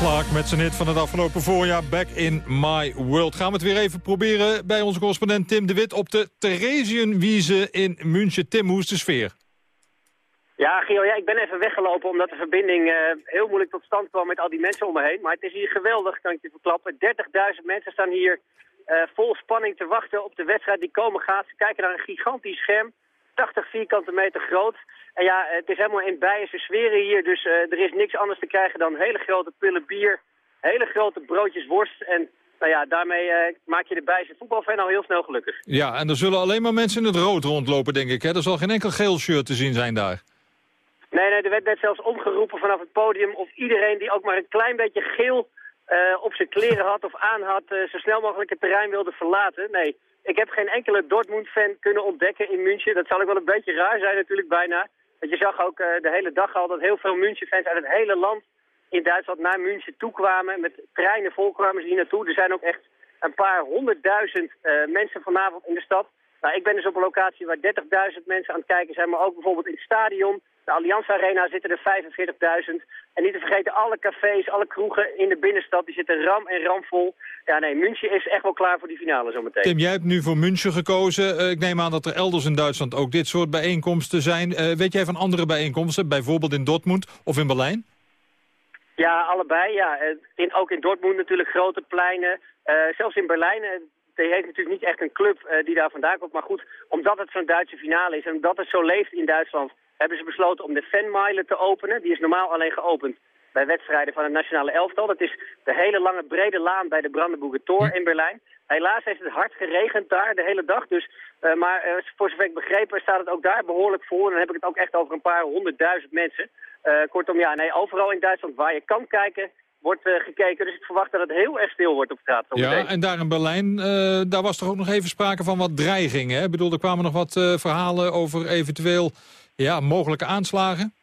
Met zijn hit van het afgelopen voorjaar, Back in My World. Gaan we het weer even proberen bij onze correspondent Tim de Wit... op de Theresienwiese in München. Tim, hoe is de sfeer? Ja, Gio, ja, ik ben even weggelopen omdat de verbinding uh, heel moeilijk tot stand kwam met al die mensen om me heen. Maar het is hier geweldig, kan ik je verklappen. 30.000 mensen staan hier uh, vol spanning te wachten op de wedstrijd die komen gaat. Ze kijken naar een gigantisch scherm, 80 vierkante meter groot. Ja, het is helemaal in bijense sferen hier, dus uh, er is niks anders te krijgen dan hele grote pullen bier hele grote broodjes worst. En nou ja, daarmee uh, maak je de bijse voetbalfan al heel snel gelukkig. Ja, en er zullen alleen maar mensen in het rood rondlopen, denk ik. Hè? Er zal geen enkel geel shirt te zien zijn daar. Nee, nee, er werd net zelfs omgeroepen vanaf het podium of iedereen die ook maar een klein beetje geel uh, op zijn kleren had of aan had, uh, zo snel mogelijk het terrein wilde verlaten. Nee, ik heb geen enkele Dortmund-fan kunnen ontdekken in München. Dat zal ook wel een beetje raar zijn natuurlijk bijna. Want je zag ook uh, de hele dag al dat heel veel München-fans uit het hele land in Duitsland naar München toe kwamen. Met treinen vol kwamen ze hier naartoe. Er zijn ook echt een paar honderdduizend mensen vanavond in de stad. Nou, ik ben dus op een locatie waar 30.000 mensen aan het kijken zijn, maar ook bijvoorbeeld in het stadion. De Allianz Arena zitten er 45.000. En niet te vergeten, alle cafés, alle kroegen in de binnenstad, die zitten ram en ram vol. Ja, nee, München is echt wel klaar voor die finale zometeen. Tim, jij hebt nu voor München gekozen. Uh, ik neem aan dat er elders in Duitsland ook dit soort bijeenkomsten zijn. Uh, weet jij van andere bijeenkomsten, bijvoorbeeld in Dortmund of in Berlijn? Ja, allebei. Ja. In, ook in Dortmund natuurlijk grote pleinen. Uh, zelfs in Berlijn die heeft natuurlijk niet echt een club uh, die daar vandaan komt. Maar goed, omdat het zo'n Duitse finale is en omdat het zo leeft in Duitsland... hebben ze besloten om de fanmile te openen. Die is normaal alleen geopend bij wedstrijden van het nationale elftal. Dat is de hele lange brede laan bij de Brandenburger Tor in Berlijn. Helaas heeft het hard geregend daar de hele dag. Dus, uh, maar uh, voor zover ik begrepen staat het ook daar behoorlijk vol. En dan heb ik het ook echt over een paar honderdduizend mensen. Uh, kortom, ja, nee, overal in Duitsland waar je kan kijken wordt gekeken. Dus ik verwacht dat het heel erg stil wordt op straat. Ja, en daar in Berlijn, daar was toch ook nog even sprake van wat dreigingen. Hè? Ik bedoel, er kwamen nog wat verhalen over eventueel ja, mogelijke aanslagen.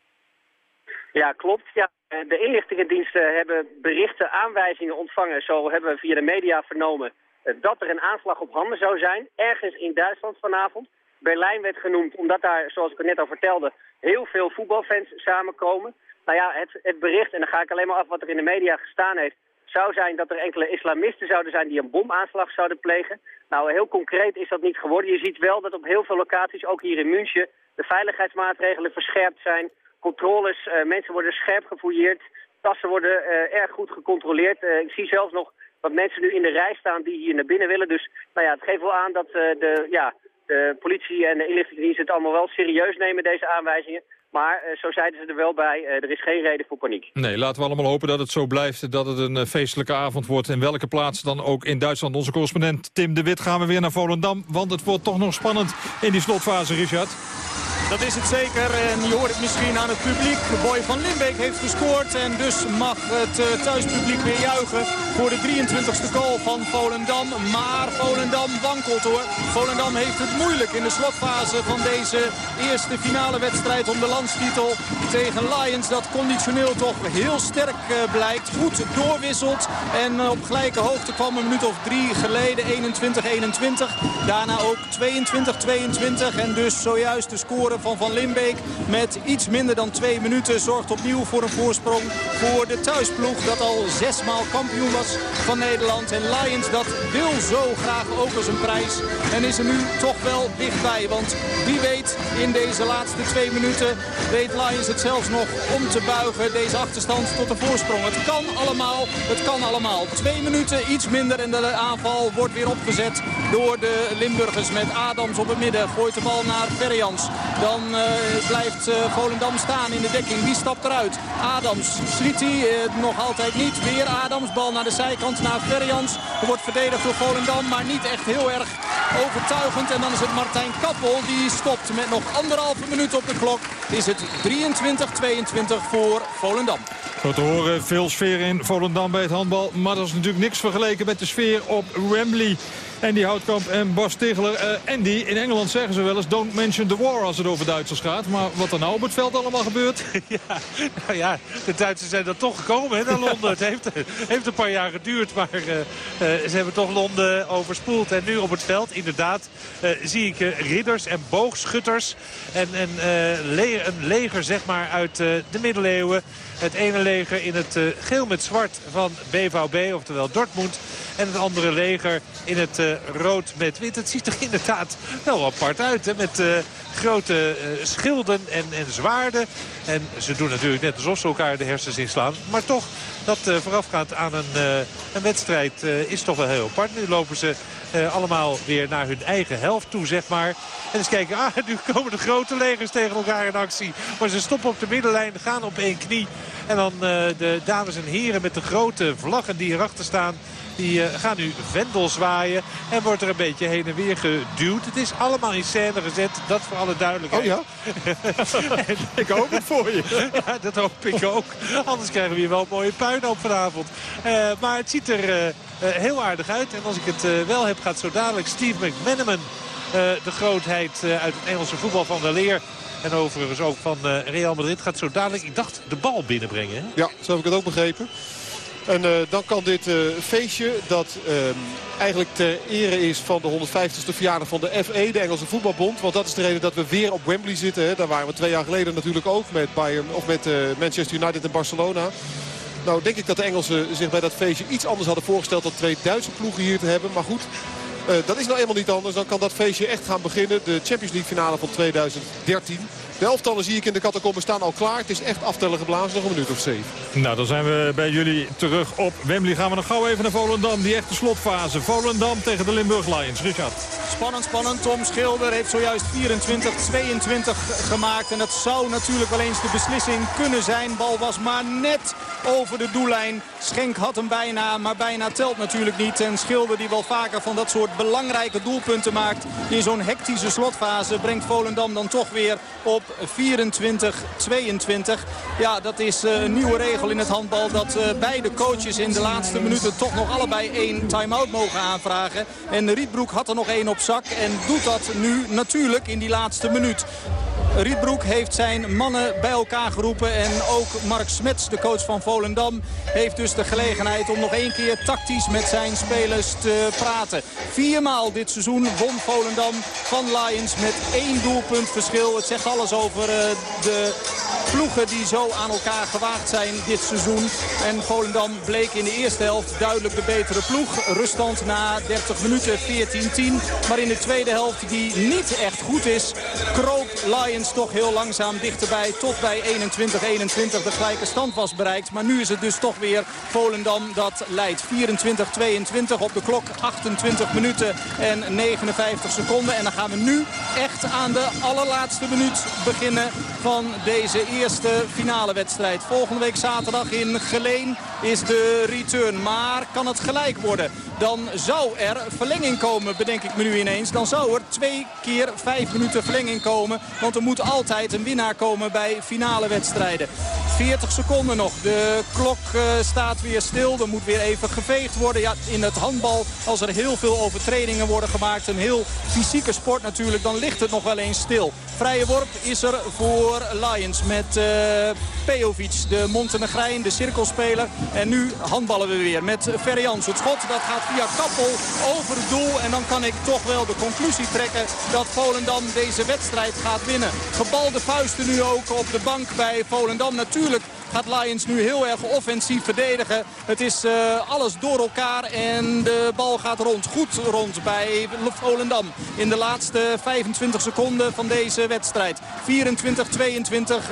Ja, klopt. Ja. De inlichtingendiensten hebben berichten, aanwijzingen ontvangen. Zo hebben we via de media vernomen dat er een aanslag op handen zou zijn. Ergens in Duitsland vanavond. Berlijn werd genoemd omdat daar, zoals ik het net al vertelde, heel veel voetbalfans samenkomen. Nou ja, het, het bericht, en dan ga ik alleen maar af wat er in de media gestaan heeft, zou zijn dat er enkele islamisten zouden zijn die een bomaanslag zouden plegen. Nou, heel concreet is dat niet geworden. Je ziet wel dat op heel veel locaties, ook hier in München, de veiligheidsmaatregelen verscherpt zijn. Controles, uh, mensen worden scherp gefouilleerd, tassen worden uh, erg goed gecontroleerd. Uh, ik zie zelfs nog dat mensen nu in de rij staan die hier naar binnen willen. Dus nou ja, het geeft wel aan dat de, ja, de politie en de inlichtingendienst het allemaal wel serieus nemen, deze aanwijzingen. Maar zo zeiden ze er wel bij, er is geen reden voor paniek. Nee, laten we allemaal hopen dat het zo blijft, dat het een feestelijke avond wordt. In welke plaats dan ook in Duitsland. Onze correspondent Tim de Wit gaan we weer naar Volendam. Want het wordt toch nog spannend in die slotfase, Richard. Dat is het zeker. En je hoort het misschien aan het publiek. Boy van Limbeek heeft gescoord. En dus mag het uh, thuispubliek weer juichen voor de 23e goal van Volendam. Maar Volendam wankelt hoor. Volendam heeft het moeilijk in de slotfase van deze eerste finale wedstrijd om de landstitel tegen Lions. Dat conditioneel toch heel sterk uh, blijkt. Goed doorwisselt. En uh, op gelijke hoogte kwam een minuut of drie geleden 21-21. Daarna ook 22-22. En dus zojuist de score van Van Limbeek met iets minder dan twee minuten zorgt opnieuw voor een voorsprong voor de thuisploeg. Dat al zesmaal kampioen was van Nederland. En Lions dat wil zo graag ook als een prijs. En is er nu toch wel dichtbij. Want wie weet in deze laatste twee minuten weet Lions het zelfs nog om te buigen. Deze achterstand tot een voorsprong. Het kan allemaal. Het kan allemaal. Twee minuten, iets minder. En de aanval wordt weer opgezet door de Limburgers met Adams op het midden. Gooit de bal naar Verjans. Dan uh, blijft uh, Volendam staan in de dekking. Wie stapt eruit? Adams. Sliet hij uh, nog altijd niet. Weer Adams. Bal naar de zijkant naar Verjans. Er wordt verdedigd door Volendam, maar niet echt heel erg overtuigend. En dan is het Martijn Kappel die stopt met nog anderhalve minuut op de klok. Is het 23-22 voor Volendam. Zo te horen, veel sfeer in Volendam bij het handbal. Maar dat is natuurlijk niks vergeleken met de sfeer op Wembley. Andy Houtkamp en Bas Tigler. Uh, Andy, in Engeland zeggen ze wel eens... don't mention the war als het over Duitsers gaat. Maar wat er nou op het veld allemaal gebeurt... Ja, nou ja, de Duitsers zijn er toch gekomen hè, naar Londen. het heeft, heeft een paar jaar geduurd, maar uh, uh, ze hebben toch Londen overspoeld. En nu op het veld, inderdaad, zie ik ridders en boogschutters. En, en een leger, zeg maar, uit de middeleeuwen. Het ene leger in het geel met zwart van BVB, oftewel Dortmund. En het andere leger in het uh, rood met wit. Het ziet er inderdaad wel apart uit. Hè? Met uh, grote schilden en, en zwaarden. En ze doen natuurlijk net alsof ze elkaar de hersens inslaan. Maar toch, dat voorafgaand aan een, een wedstrijd is toch wel heel apart. Nu lopen ze Uh, allemaal weer naar hun eigen helft toe, zeg maar. En eens kijken, ah, nu komen de grote legers tegen elkaar in actie. Maar ze stoppen op de middenlijn, gaan op één knie. En dan uh, de dames en heren met de grote vlaggen die erachter staan... Die uh, gaan nu vendel zwaaien en wordt er een beetje heen en weer geduwd. Het is allemaal in scène gezet, dat voor alle duidelijkheid. Oh ja? ik hoop het voor je. ja, dat hoop ik ook. Anders krijgen we hier wel een mooie puinhoop vanavond. Maar het ziet er heel aardig uit. En als ik het wel heb, gaat zo dadelijk Steve McManaman... de grootheid uit het Engelse voetbal van de leer en overigens ook van Real Madrid gaat zo dadelijk, ik dacht, de bal binnenbrengen. Hè? Ja, zo heb ik het ook begrepen. En dan kan dit feestje, dat uh, eigenlijk ter ere is van de 150ste verjaardag van de FE, de Engelse voetbalbond. Want dat is de reden dat we weer op Wembley zitten. Hè. Daar waren we twee jaar geleden natuurlijk ook met, Bayern, of met Manchester United en Barcelona. Nou denk ik dat de Engelsen zich bij dat feestje iets anders hadden voorgesteld... dan twee Duitse ploegen hier te hebben. Maar goed, dat is nou eenmaal niet anders. Dan kan dat feestje echt gaan beginnen. De Champions League finale van 2013. De elftallen zie ik in de catacomben staan al klaar. Het is echt aftellen geblazen, nog een minuut of zeven. Nou, dan zijn we bij jullie terug op Wembley. Gaan we nog gauw even naar Volendam, die echte slotfase. Volendam tegen de Limburg Lions. Richard. Spannend, spannend. Tom Schilder heeft zojuist 24-22 gemaakt. En dat zou natuurlijk wel eens de beslissing kunnen zijn. Bal was maar net over de doellijn. Schenk had hem bijna, maar bijna telt natuurlijk niet. En Schilder die wel vaker van dat soort belangrijke doelpunten maakt... in zo'n hectische slotfase brengt Volendam dan toch weer op 24-22. Ja, dat is eh, een nieuwe regel in het handbal. Dat uh, beide coaches in de laatste minuten toch nog allebei één time-out mogen aanvragen. En Rietbroek had er nog één op zak en doet dat nu natuurlijk in die laatste minuut. Rietbroek heeft zijn mannen bij elkaar geroepen. En ook Mark Smets, de coach van Volendam, heeft dus de gelegenheid om nog één keer tactisch met zijn spelers te praten. Viermaal dit seizoen won Volendam van Lions met één doelpunt verschil. Het zegt alles uh, de ploegen die zo aan elkaar gewaagd zijn dit seizoen. En Volendam bleek in de eerste helft duidelijk de betere ploeg. Ruststand na 30 minuten 14-10. Maar in de tweede helft die niet echt goed is, kroop Lions toch heel langzaam dichterbij. Tot bij 21-21 de gelijke stand was bereikt. Maar nu is het dus toch weer Volendam dat leidt. 24-22 op de klok. 28 minuten en 59 seconden. En dan gaan we nu echt aan de allerlaatste minuut beginnen van deze eerste finale wedstrijd. Volgende week zaterdag in Geleen is de return. Maar kan het gelijk worden? Dan zou er verlenging komen, bedenk ik me nu ineens. Dan zou er twee keer vijf minuten verlenging komen. Want er moet altijd een winnaar komen bij finale wedstrijden. 40 seconden nog. De klok uh, staat weer stil. Er moet weer even geveegd worden. Ja, in het handbal, als er heel veel overtredingen worden gemaakt... een heel fysieke sport natuurlijk, dan ligt het nog wel eens stil. Vrije worp is er voor Lions met uh, Pejovic, de Montenegrijn, de cirkelspeler. En nu handballen we weer met Ferrians. Het schot dat gaat via Kappel over het doel. En dan kan ik toch wel de conclusie trekken dat Volendam deze wedstrijd gaat winnen. Gebalde vuisten nu ook op de bank bij Volendam. Natuurlijk gaat Lions nu heel erg offensief verdedigen. Het is uh, alles door elkaar en de bal gaat rond. Goed rond bij Volendam in de laatste 25 seconden van deze wedstrijd. 24-22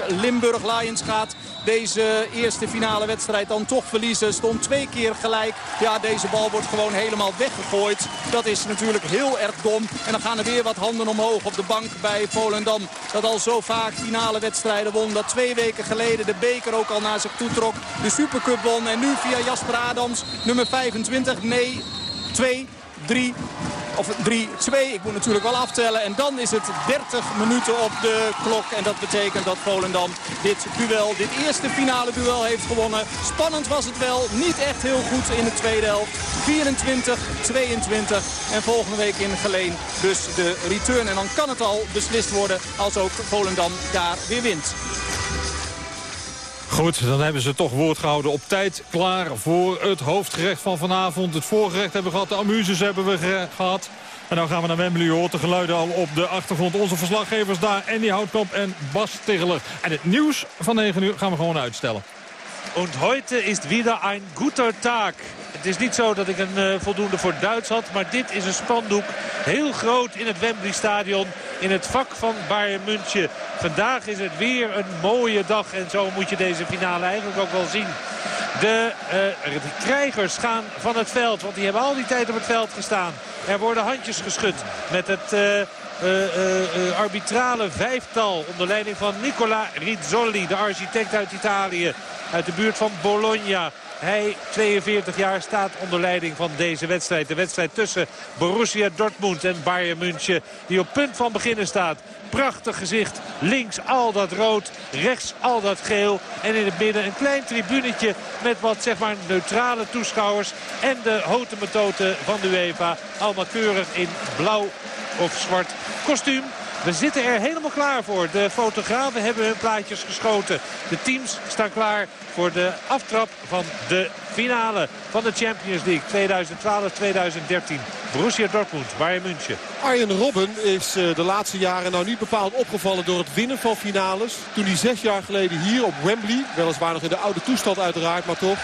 Limburg Lions gaat deze eerste finale wedstrijd dan toch verliezen. Stond twee keer gelijk. Ja, deze bal wordt gewoon helemaal weggegooid. Dat is natuurlijk heel erg dom. En dan gaan er weer wat handen omhoog op de bank bij Volendam. Dat al zo vaak finale wedstrijden won. Dat twee weken geleden de beker ook al naar zich toe trok. De Supercup won. En nu via Jasper Adams, nummer 25. Nee, 2, 3, of 3-2. Ik moet natuurlijk wel aftellen. En dan is het 30 minuten op de klok. En dat betekent dat Volendam dit duel, dit eerste finale duel heeft gewonnen. Spannend was het wel. Niet echt heel goed in de tweede helft. 24-22. En volgende week in Geleen dus de return. En dan kan het al beslist worden als ook Volendam daar weer wint. Goed, dan hebben ze toch woord gehouden op tijd. Klaar voor het hoofdgerecht van vanavond. Het voorgerecht hebben we gehad, de amuses hebben we gehad. En dan gaan we naar Wembley, hoort de geluiden al op de achtergrond. Onze verslaggevers daar, Andy Houtkamp en Bas Tegeler. En het nieuws van 9 uur gaan we gewoon uitstellen. En heute is wieder een guter Tag. Het is niet zo dat ik een uh, voldoende voor Duits had. Maar dit is een spandoek. Heel groot in het Wembley stadion. In het vak van Bayern München. Vandaag is het weer een mooie dag. En zo moet je deze finale eigenlijk ook wel zien. De, uh, de krijgers gaan van het veld. Want die hebben al die tijd op het veld gestaan. Er worden handjes geschud met het... Uh, arbitrale vijftal onder leiding van Nicola Rizzoli, de architect uit Italië. Uit de buurt van Bologna. Hij, 42 jaar, staat onder leiding van deze wedstrijd. De wedstrijd tussen Borussia Dortmund en Bayern München. Die op punt van beginnen staat. Prachtig gezicht. Links al dat rood. Rechts al dat geel. En in het midden een klein tribunetje met wat zeg maar neutrale toeschouwers. En de houten metoten van de UEFA. Allemaal keurig in blauw of zwart kostuum. We zitten er helemaal klaar voor. De fotografen hebben hun plaatjes geschoten. De teams staan klaar voor de aftrap van de finale van de Champions League 2012-2013. Borussia Dortmund, Bayern München. Arjen Robben is eh, de laatste jaren nou niet bepaald opgevallen door het winnen van finales. Toen hij zes jaar geleden hier op Wembley, weliswaar nog in de oude toestand uiteraard, maar toch,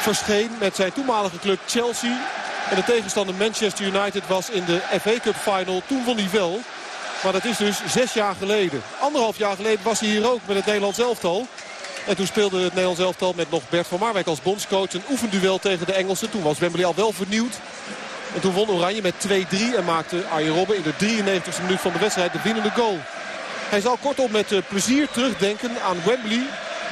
verscheen met zijn toenmalige club Chelsea. En de tegenstander Manchester United was in de FA Cup Final. Toen won hij wel. Maar dat is dus zes jaar geleden. Anderhalf jaar geleden was hij hier ook met het Nederlands elftal. En toen speelde het Nederlands elftal met nog Bert van Marwijk als bondscoach. Een oefenduel tegen de Engelsen. Toen was Wembley al wel vernieuwd. En toen won Oranje met 2-3 en maakte Arjen Robben in de 93e minuut van de wedstrijd de winnende goal. Hij zal kortom met eh, plezier terugdenken aan Wembley.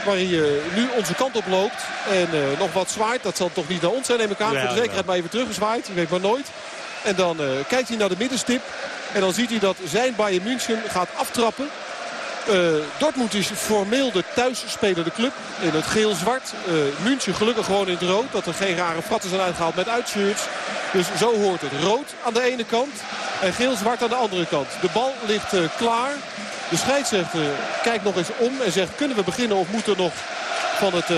Waar hij uh, nu onze kant op loopt. En uh, nog wat zwaait. Dat zal toch niet naar ons zijn neem ik aan. Ja, Voor de zekerheid maar even teruggezwaaid. Je weet maar nooit. En dan kijkt hij naar de middenstip. En dan ziet hij dat zijn Bayern München gaat aftrappen. Uh, Dortmund is formeel de thuisspelende club in het geel-zwart. Uh, München gelukkig gewoon in het rood. Dat er geen rare fratten zijn uitgehaald met uitshirts. Dus zo hoort het. Rood aan de ene kant en geel-zwart aan de andere kant. De bal ligt uh, klaar. De scheidsrechter kijkt nog eens om en zegt kunnen we beginnen of moet er nog van het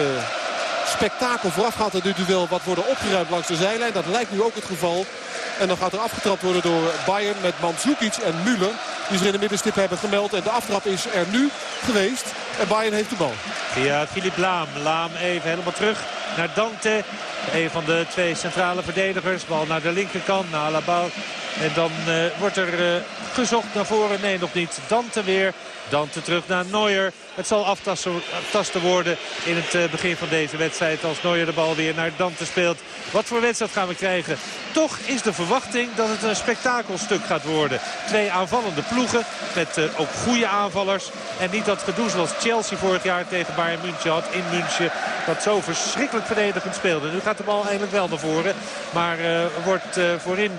spektakel voorafgaand aan dit duel wat worden opgeruimd langs de zijlijn. Dat lijkt nu ook het geval. En dan gaat er afgetrapt worden door Bayern met Mandzukic en Müller. Die zich in de middenstip hebben gemeld. En de aftrap is er nu geweest. En Bayern heeft de bal. Ja, Philippe Laam. Laam even helemaal terug naar Dante. Een van de twee centrale verdedigers. Bal naar de linkerkant, naar Alaba. En dan uh, wordt er uh, gezocht naar voren. Nee, nog niet. Dante weer. Dante terug naar Neuer. Het zal aftasten worden in het uh, begin van deze wedstrijd. Als Neuer de bal weer naar Dante speelt. Wat voor wedstrijd gaan we krijgen? Toch is de verwachting dat het een spektakelstuk gaat worden. Twee aanvallende ploegen met uh, ook goede aanvallers. En niet dat gedoe zoals Chelsea vorig jaar tegen Bayern München had in München. Dat zo verschrikkelijk verdedigend speelde. Nu gaat de bal eigenlijk wel naar voren. Maar uh, wordt voorin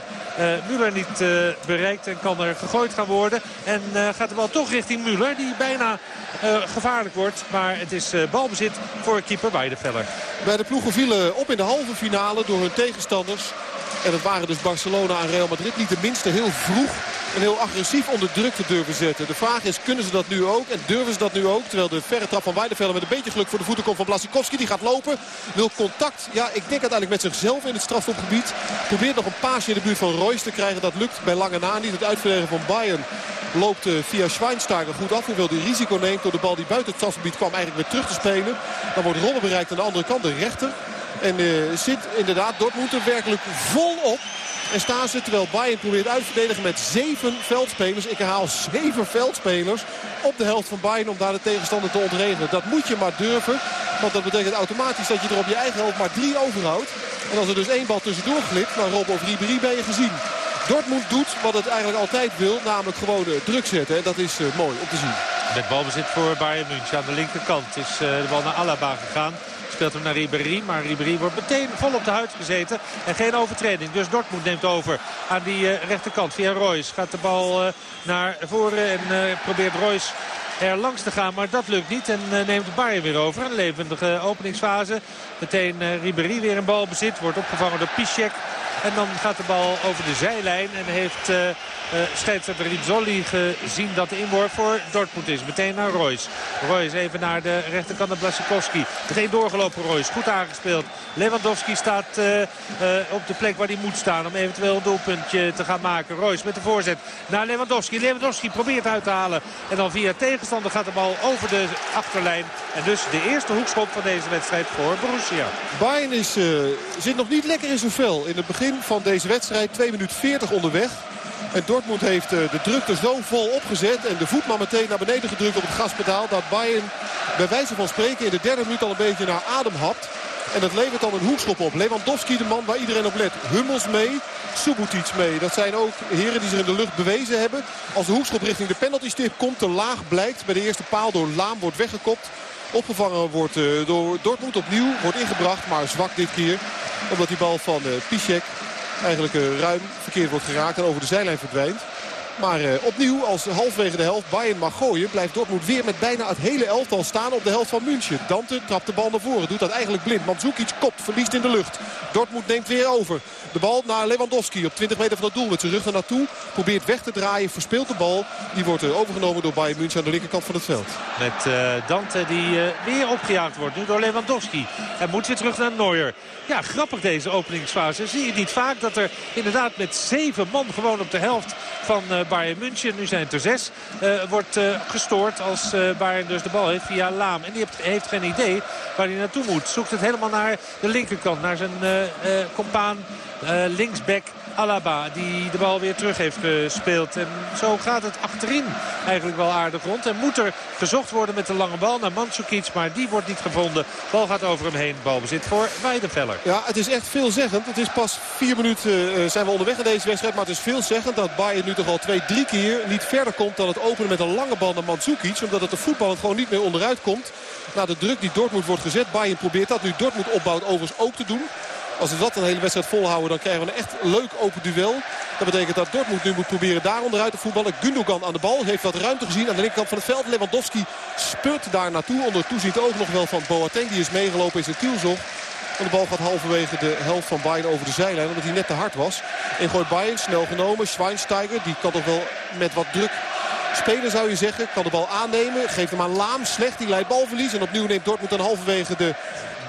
Müller niet bereikt en kan er gegooid gaan worden. En gaat de bal toch richting Müller die bijna gevaarlijk wordt. Maar het is balbezit voor keeper Weideveller. Bij de ploegen vielen op in de halve finale door hun tegenstanders. En het waren dus Barcelona en Real Madrid niet de minste heel vroeg en heel agressief onder druk te durven zetten. De vraag is, kunnen ze dat nu ook? En durven ze dat nu ook? Terwijl de verre trap van Weideveller met een beetje geluk voor de voeten komt van Blasikowski. Die gaat lopen, wil contact. Ja, ik denk uiteindelijk met zichzelf in het strafschopgebied. Probeert nog een paasje in de buurt van Royce te krijgen. Dat lukt bij lange na niet. Het uitverdedigen van Bayern loopt uh, via Schweinsteiger goed af. Hoewel die risico neemt door de bal die buiten het strafgebied kwam eigenlijk weer terug te spelen. Dan wordt Robben bereikt aan de andere kant, de rechter. En uh, zit inderdaad Dortmund er werkelijk vol op. En staan ze terwijl Bayern probeert uit te verdedigen met zeven veldspelers. Ik herhaal zeven veldspelers op de helft van Bayern om daar de tegenstander te ontregelen. Dat moet je maar durven. Want dat betekent automatisch dat je er op je eigen helft maar drie overhoudt. En als er dus één bal tussendoor glipt, maar Rob of Ribéry ben je gezien. Dortmund doet wat het eigenlijk altijd wil, namelijk gewoon druk zetten. En dat is uh, mooi om te zien. Met balbezit voor Bayern München aan de linkerkant is uh, de bal naar Alaba gegaan. Speelt hem naar Ribéry. Maar Ribéry wordt meteen vol op de huid gezeten. En geen overtreding. Dus Dortmund neemt over aan die uh, rechterkant. Via Royce gaat de bal uh, naar voren. En uh, probeert Royce er langs te gaan. Maar dat lukt niet. En neemt Bayern weer over. Een levendige openingsfase. Meteen Ribéry weer een bal bezit. Wordt opgevangen door Piszek. En dan gaat de bal over de zijlijn. En heeft uh, uh, scheidsrechter Rizzoli gezien dat de inworp voor Dortmund is. Meteen naar Royce. Royce even naar de rechterkant naar Blasikowski. Meteen doorgelopen Royce. Goed aangespeeld. Lewandowski staat uh, op de plek waar hij moet staan. Om eventueel een doelpuntje te gaan maken. Royce met de voorzet naar Lewandowski. Lewandowski probeert uit te halen. En dan via tegenstander gaat de bal over de achterlijn. En dus de eerste hoekschop van deze wedstrijd voor Borussia. Bayern is, zit nog niet lekker in zijn vel. In het begin van deze wedstrijd. 2 minuten 40 onderweg. En Dortmund heeft de druk zo vol opgezet. En de voetman meteen naar beneden gedrukt op het gaspedaal. Dat Bayern bij wijze van spreken in de derde minuut al een beetje naar adem hapt. En dat levert dan een hoekschop op. Lewandowski de man waar iedereen op let. Hummels mee, Subotic mee. Dat zijn ook heren die zich in de lucht bewezen hebben. Als de hoekschop richting de penaltystip komt, te laag blijkt. Bij de eerste paal door Laam wordt weggekopt. Opgevangen wordt uh, door Dortmund opnieuw. Wordt ingebracht, maar zwak dit keer. Omdat die bal van uh, Piszek eigenlijk uh, ruim verkeerd wordt geraakt en over de zijlijn verdwijnt. Maar uh, opnieuw, als halfwege de helft Bayern mag gooien... blijft Dortmund weer met bijna het hele elftal staan op de helft van München. Dante trapt de bal naar voren, doet dat eigenlijk blind. Mandzukic kopt, verliest in de lucht. Dortmund neemt weer over. De bal naar Lewandowski op 20 meter van het doel met zijn rug er naartoe. Probeert weg te draaien, verspeelt de bal. Die wordt uh, overgenomen door Bayern München aan de linkerkant van het veld. Met uh, Dante die weer opgejaagd wordt, nu door Lewandowski. Hij moet weer terug naar Neuer. Ja, grappig deze openingsfase. Zie je niet vaak dat er inderdaad met zeven man gewoon op de helft van Bayern München, nu zijn het er zes, uh, wordt uh, gestoord als Bayern dus de bal heeft via Laam. En die heeft, heeft, geen idee waar hij naartoe moet. Zoekt het helemaal naar de linkerkant, naar zijn compaan linksback Alaba die de bal weer terug heeft gespeeld. En zo gaat het achterin eigenlijk wel aardig rond. En moet er gezocht worden met de lange bal naar Mandzukic. Maar die wordt niet gevonden. Bal gaat over hem heen. Balbezit voor Weidenfeller. Ja, het is echt veelzeggend. Het is pas vier minuten uh, zijn we onderweg in deze wedstrijd. Maar het is veelzeggend dat Bayern nu toch al twee, drie keer niet verder komt dan het openen met een lange bal naar Mandzukic. Omdat het de voetbal gewoon niet meer onderuit komt. Na de druk die Dortmund wordt gezet. Bayern probeert dat nu Dortmund opbouwt overigens ook te doen. Als we dat een hele wedstrijd volhouden, dan krijgen we een echt leuk open duel. Dat betekent dat Dortmund nu moet proberen daar onderuit te voetballen. Gundogan aan de bal. Heeft wat ruimte gezien aan de linkerkant van het veld. Lewandowski spurt daar naartoe. Onder toezicht ook nog wel van Boateng. Die is meegelopen in zijn kielzog. En de bal gaat halverwege de helft van Bayern over de zijlijn. Omdat hij net te hard was. En gooit Bayern snel genomen. Schweinsteiger die kan toch wel met wat druk spelen zou je zeggen. Kan de bal aannemen. Geeft hem aan Laam. Slecht. Die leidt balverlies. En opnieuw neemt Dortmund dan halverwege de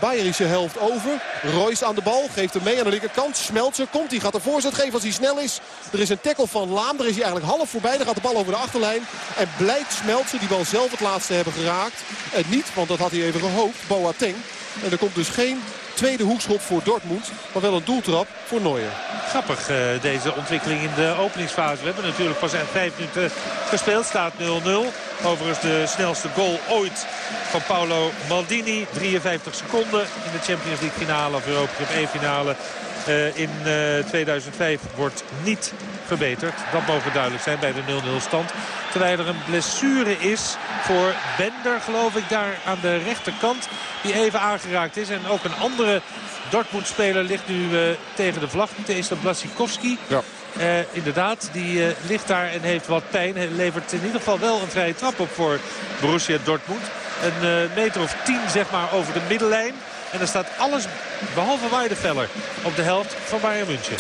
Bayerische helft over. Royce aan de bal. Geeft hem mee aan de linkerkant. Smeltzer komt. Die gaat de voorzet geven als hij snel is. Er is een tackle van Laam. Daar is hij eigenlijk half voorbij. Dan gaat de bal over de achterlijn. En blijkt Smeltzer die bal zelf het laatste hebben geraakt. En niet, want dat had hij even gehoopt. Boateng. En er komt dus geen tweede hoekschop voor Dortmund. Maar wel een doeltrap voor Neuer. Grappig uh, deze ontwikkeling in de openingsfase. We hebben natuurlijk pas echt vijf minuten gespeeld. Staat 0-0. Overigens de snelste goal ooit van Paolo Maldini. 53 seconden in de Champions League finale of Europa Cup 1 finale. Uh, in uh, 2005 wordt niet verbeterd. Dat mogen duidelijk zijn bij de 0-0 stand. Terwijl er een blessure is voor Bender, geloof ik, daar aan de rechterkant. Die even aangeraakt is. En ook een andere Dortmund-speler ligt nu uh, tegen de vlag. Het is Blasikowski. Ja. Uh, inderdaad, die uh, ligt daar en heeft wat pijn. Hij levert in ieder geval wel een vrije trap op voor Borussia Dortmund. Een meter of tien zeg maar over de middenlijn. En er staat alles behalve Weidefeller op de helft van Bayern München.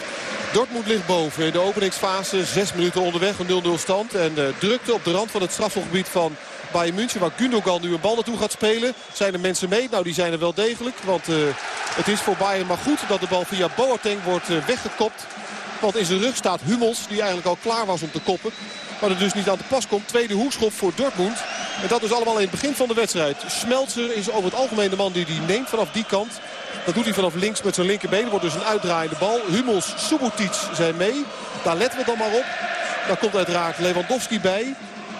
Dortmund ligt boven in de openingsfase. Zes minuten onderweg, een 0-0 stand. En uh, drukte op de rand van het strafselgebied van Bayern München. Waar Gundogan nu een bal naartoe gaat spelen. Zijn er mensen mee? Nou, die zijn er wel degelijk. Want uh, het is voor Bayern maar goed dat de bal via Boateng wordt uh, weggekopt. Want in zijn rug staat Hummels, die eigenlijk al klaar was om te koppen. Maar er dus niet aan te pas komt. Tweede hoekschop voor Dortmund. En dat is allemaal in het begin van de wedstrijd. Smeltzer is over het algemeen de man die die neemt vanaf die kant. Dat doet hij vanaf links met zijn linkerbeen. Wordt dus een uitdraaiende bal. Hummels, Subotic zijn mee. Daar letten we dan maar op. Daar komt uiteraard Lewandowski bij.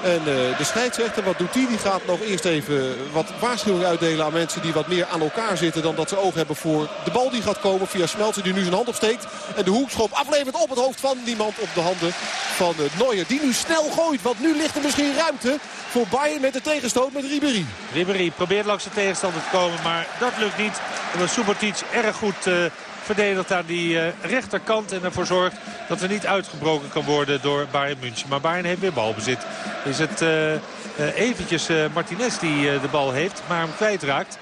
En uh, de scheidsrechter, wat doet hij? Die gaat nog eerst even wat waarschuwingen uitdelen aan mensen die wat meer aan elkaar zitten dan dat ze oog hebben voor de bal die gaat komen via Smeltzer die nu zijn hand opsteekt. En de hoekschop aflevert op het hoofd van niemand op de handen van uh. Die nu snel gooit, want nu ligt er misschien ruimte voor Bayern met de tegenstoot met Ribéry. Ribéry probeert langs de tegenstander te komen, maar dat lukt niet. Omdat Subotic erg goed... Uh, verdedigt aan die uh, rechterkant. En ervoor zorgt dat er niet uitgebroken kan worden door Bayern München. Maar Bayern heeft weer balbezit. Is het uh, uh, eventjes Martinez die de bal heeft, maar hem kwijtraakt.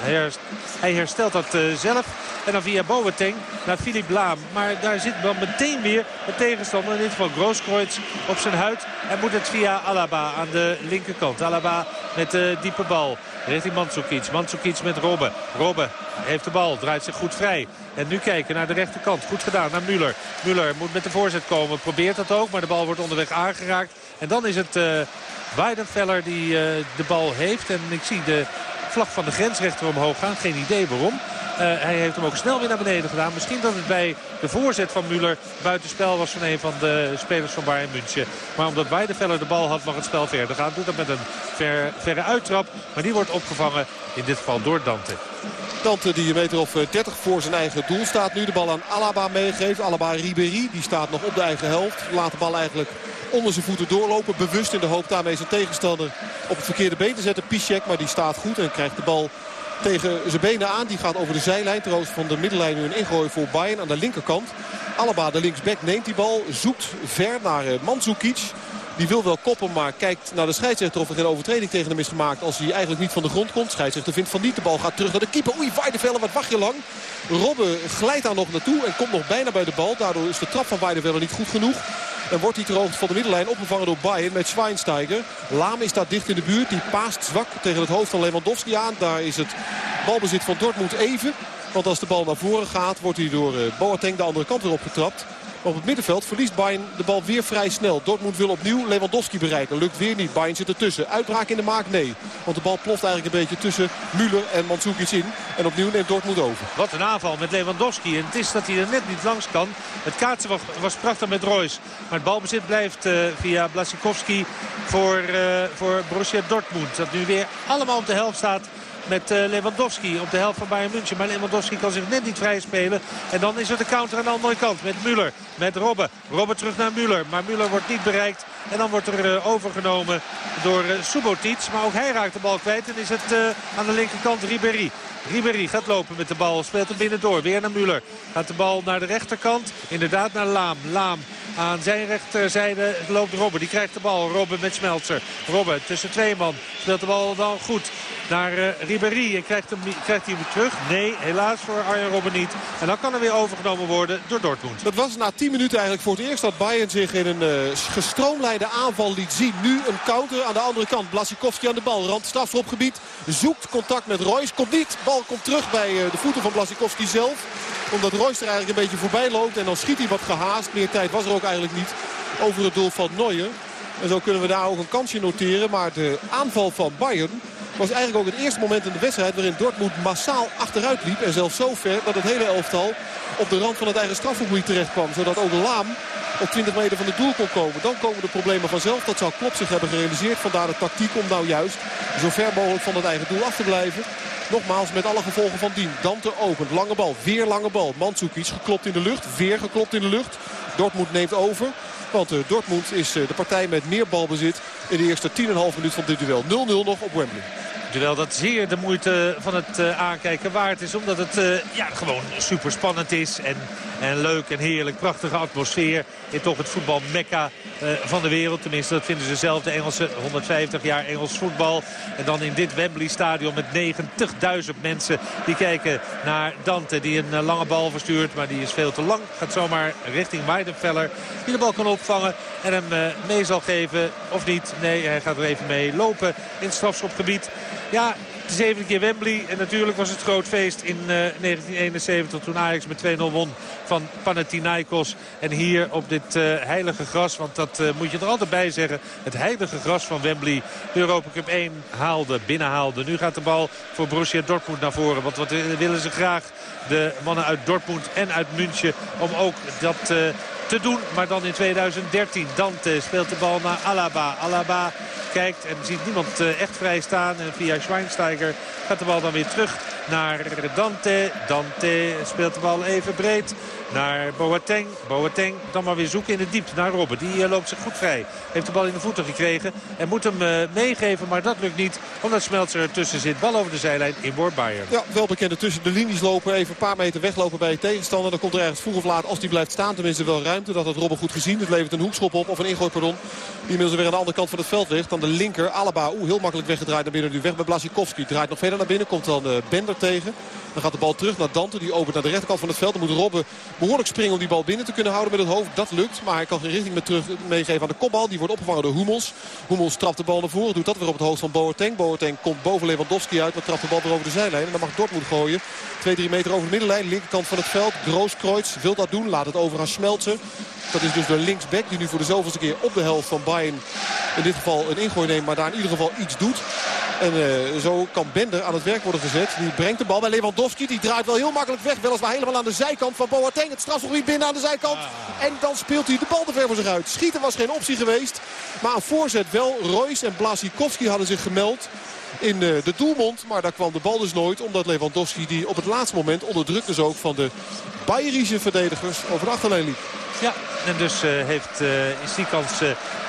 Hij, herst hij herstelt dat zelf. En dan via Boateng naar Philippe Laam. Maar daar zit dan meteen weer een tegenstander. In dit geval Grooskreutz op zijn huid. En moet het via Alaba aan de linkerkant. Alaba met de diepe bal richting Mandzukic. Mandzukic met Robben. Robben heeft de bal, draait zich goed vrij. En nu kijken naar de rechterkant. Goed gedaan naar Müller. Müller moet met de voorzet komen. Probeert dat ook, maar de bal wordt onderweg aangeraakt. En dan is het uh, Weidenfeller die uh, de bal heeft. En ik zie de vlag van de grensrechter omhoog gaan. Geen idee waarom. Hij heeft hem ook snel weer naar beneden gedaan. Misschien dat het bij de voorzet van Müller buitenspel was van een van de spelers van Bayern München. Maar omdat Weideveller de bal had mag het spel verder gaan. Doet dat met een ver, verre uittrap. Maar die wordt opgevangen in dit geval door Dante. Dante die een meter of 30 voor zijn eigen doel staat. Nu de bal aan Alaba meegeeft. Alaba Ribéry die staat nog op de eigen helft. Laat de bal eigenlijk onder zijn voeten doorlopen. Bewust in de hoop daarmee zijn tegenstander op het verkeerde been te zetten. Piszek, maar die staat goed en krijgt de bal tegen zijn benen aan. Die gaat over de zijlijn. Ter van de middenlijn nu een ingooi voor Bayern aan de linkerkant. Alaba, de linksback, neemt die bal. Zoekt ver naar eh, Mandzukic. Die wil wel koppen, maar kijkt naar de scheidsrechter of er geen overtreding tegen hem is gemaakt. Als hij eigenlijk niet van de grond komt. Scheidsrechter vindt van niet. De bal gaat terug naar de keeper. Oei, Weidevelle, wat wacht je lang. Robben glijdt daar nog naartoe en komt nog bijna bij de bal. Daardoor is de trap van Weidevelle niet goed genoeg. En wordt hij ter van de middenlijn opgevangen door Bayern met Schweinsteiger. Laam is daar dicht in de buurt. Die paast zwak tegen het hoofd van Lewandowski aan. Daar is het balbezit van Dortmund even. Want als de bal naar voren gaat, wordt hij door eh, Boateng de andere kant weer Op het middenveld verliest Bayern de bal weer vrij snel. Dortmund wil opnieuw Lewandowski bereiken. Lukt weer niet. Bayern zit ertussen. Uitbraak in de maak? Nee. Want de bal ploft eigenlijk een beetje tussen Müller en Mandzukic in. En opnieuw neemt Dortmund over. Wat een aanval met Lewandowski. En het is dat hij er net niet langs kan. Het kaatsen was, prachtig met Royce. Maar het balbezit blijft uh, via Blasikowski voor, uh, voor Borussia Dortmund. Dat nu weer allemaal op de helft staat met uh, Lewandowski op de helft van Bayern München. Maar Lewandowski kan zich net niet vrij spelen. En dan is er de counter aan de andere kant met Müller. Met Robben. Robben terug naar Müller. Maar Müller wordt niet bereikt. En dan wordt er uh, overgenomen door uh, Subotic. Maar ook hij raakt de bal kwijt. En is het aan de linkerkant Ribéry. Ribéry gaat lopen met de bal. Speelt hem binnendoor. Weer naar Müller. Gaat de bal naar de rechterkant. Inderdaad naar Laam. Laam aan zijn rechterzijde loopt Robben. Die krijgt de bal. Robben met Smeltzer. Robben tussen twee man. Speelt de bal dan goed naar uh, Ribéry. En krijgt, hem, krijgt hij hem terug? Nee, helaas voor Arjen Robben niet. En dan kan er weer overgenomen worden door Dortmund. Dat was na 10 minuten eigenlijk voor het eerst dat Bayern zich in een uh, gestroomlijnde aanval liet zien. Nu een counter aan de andere kant. Blasikowski aan de bal. Rand strafschopgebied. Zoekt contact met Royce. Komt niet. Bal komt terug bij uh, de voeten van Blasikowski zelf. Omdat Royce er eigenlijk een beetje voorbij loopt. En dan schiet hij wat gehaast. Meer tijd was er ook eigenlijk niet over het doel van Neuer. En zo kunnen we daar ook een kansje noteren. Maar de aanval van Bayern was eigenlijk ook het eerste moment in de wedstrijd... waarin Dortmund massaal achteruit liep. En zelfs zo ver dat het hele elftal op de rand van het eigen strafgebied terecht kwam. Zodat ook Laam op 20 meter van het doel kon komen. Dan komen de problemen vanzelf. Dat zou Klopp zich hebben gerealiseerd. Vandaar de tactiek om nou juist zo ver mogelijk van het eigen doel af te blijven. Nogmaals met alle gevolgen van dien. Dante opent. Lange bal. Weer lange bal. Mandzukic geklopt in de lucht. Weer geklopt in de lucht. Dortmund neemt over. Want uh, Dortmund is uh, de partij met meer balbezit in de eerste 10,5 minuut van dit duel. 0-0 nog op Wembley. Terwijl dat zeer de moeite van het uh, aankijken waard is. Omdat het uh, ja, gewoon super spannend is. En, en leuk en heerlijk. Prachtige atmosfeer. In toch het voetbal mekka uh, van de wereld. Tenminste, dat vinden ze zelf. De Engelse 150 jaar Engels voetbal. En dan in dit Wembley stadion met 90.000 mensen. Die kijken naar Dante. Die een lange bal verstuurt. Maar die is veel te lang. Gaat zomaar richting Weidenfeller. Die de bal kan opvangen. En hem mee zal geven. Of niet. Nee, hij gaat er even mee lopen in het strafschopgebied. Ja, de zevende keer Wembley. En natuurlijk was het groot feest in uh, 1971 toen Ajax met 2-0 won van Panathinaikos. En hier op dit uh, heilige gras, want dat uh, moet je er altijd bij zeggen. Het heilige gras van Wembley. De Europa Cup 1 haalde, binnenhaalde. Nu gaat de bal voor Borussia Dortmund naar voren. Want wat willen ze graag, de mannen uit Dortmund en uit München, om ook dat te doen. Maar dan in 2013. Dante speelt de bal naar Alaba. Alaba kijkt en ziet niemand echt vrij staan. En via Schweinsteiger gaat de bal dan weer terug naar Dante. Dante speelt de bal even breed naar Boateng. Boateng dan maar weer zoeken in de diepte naar Robben. Die uh, loopt zich goed vrij. Heeft de bal in de voeten gekregen en moet hem uh, meegeven. Maar dat lukt niet omdat Smeltzer ertussen zit. Bal over de zijlijn in Bayern. Ja, wel bekend tussen de linies lopen. Even een paar meter weglopen bij je tegenstander. Dan komt er ergens vroeg of laat als die blijft staan. Tenminste wel ruimte. Dat had Robben goed gezien. Het levert een hoekschop op of een ingooi pardon. Die inmiddels weer aan de andere kant van het veld ligt. Dan de linker. Alaba. Oeh, heel makkelijk weggedraaid naar binnen. Nu weg bij Blasikowski. Draait nog verder naar binnen. Komt dan uh, Bender tegen. Dan gaat de bal terug naar Dante. Die opent naar de rechterkant van het veld. Dan moet Robben behoorlijk springen om die bal binnen te kunnen houden met het hoofd. Dat lukt. Maar hij kan geen richting meer terug meegeven aan de kopbal. Die wordt opgevangen door Hummels. Hummels trapt de bal naar voren. Doet dat weer op het hoofd van Boateng. Boateng komt boven Lewandowski uit. Maar trapt de bal weer over de zijlijn. En dan mag Dortmund gooien. 2-3 meter over de middenlijn. Linkerkant van het veld. Grooskreutz wil dat doen. Laat het over aan Smeltsen. Dat is dus de linksback die nu voor de zoveelste keer op de helft van Bayern in dit geval een ingooi neemt. Maar daar in ieder geval iets doet. En uh, zo kan Bender aan het werk worden gezet. Die brengt de bal bij Lewandowski. Die draait wel heel makkelijk weg. Weliswaar helemaal aan de zijkant van Boateng. Het strafgebied binnen aan de zijkant. Ah. En dan speelt hij de bal te ver voor zich uit. Schieten was geen optie geweest. Maar een voorzet wel. Royce en Blasikowski hadden zich gemeld in uh, de doelmond. Maar daar kwam de bal dus nooit. Omdat Lewandowski die op het laatste moment onder druk dus ook van de Bayerische verdedigers over de achterlijn liep. Ja, en dus uh, heeft, is die kans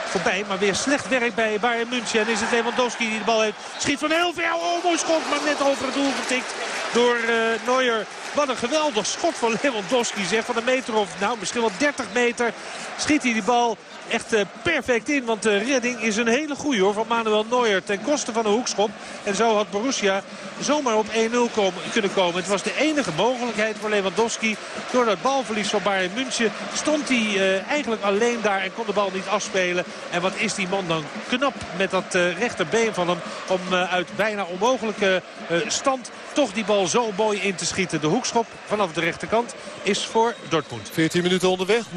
voorbij. Maar weer slecht werk bij Bayern München. En is het Lewandowski die de bal heeft. Schiet van heel ver. Oh, mooi schot. Maar net over het doel getikt door Neuer. Wat een geweldig schot van Lewandowski zeg. Van een meter of nou misschien wel 30 meter schiet hij die bal echt uh, perfect in. Want de redding is een hele goede hoor van Manuel Neuer. Ten koste van een hoekschop. En zo had Borussia zomaar op 1-0 kunnen komen. Het was de enige mogelijkheid voor Lewandowski. Door dat balverlies van Bayern München stond hij uh, eigenlijk alleen daar en kon de bal niet afspelen. En wat is die man dan knap met dat rechterbeen van hem. Om uit bijna onmogelijke stand toch die bal zo mooi in te schieten. De hoekschop vanaf de rechterkant is voor Dortmund. 14 minuten onderweg, 0-0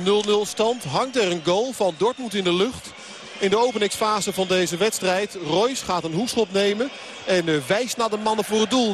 stand. Hangt er een goal van Dortmund in de lucht. In de openingsfase van deze wedstrijd. Royce gaat een hoekschop nemen. En wijst naar de mannen voor het doel.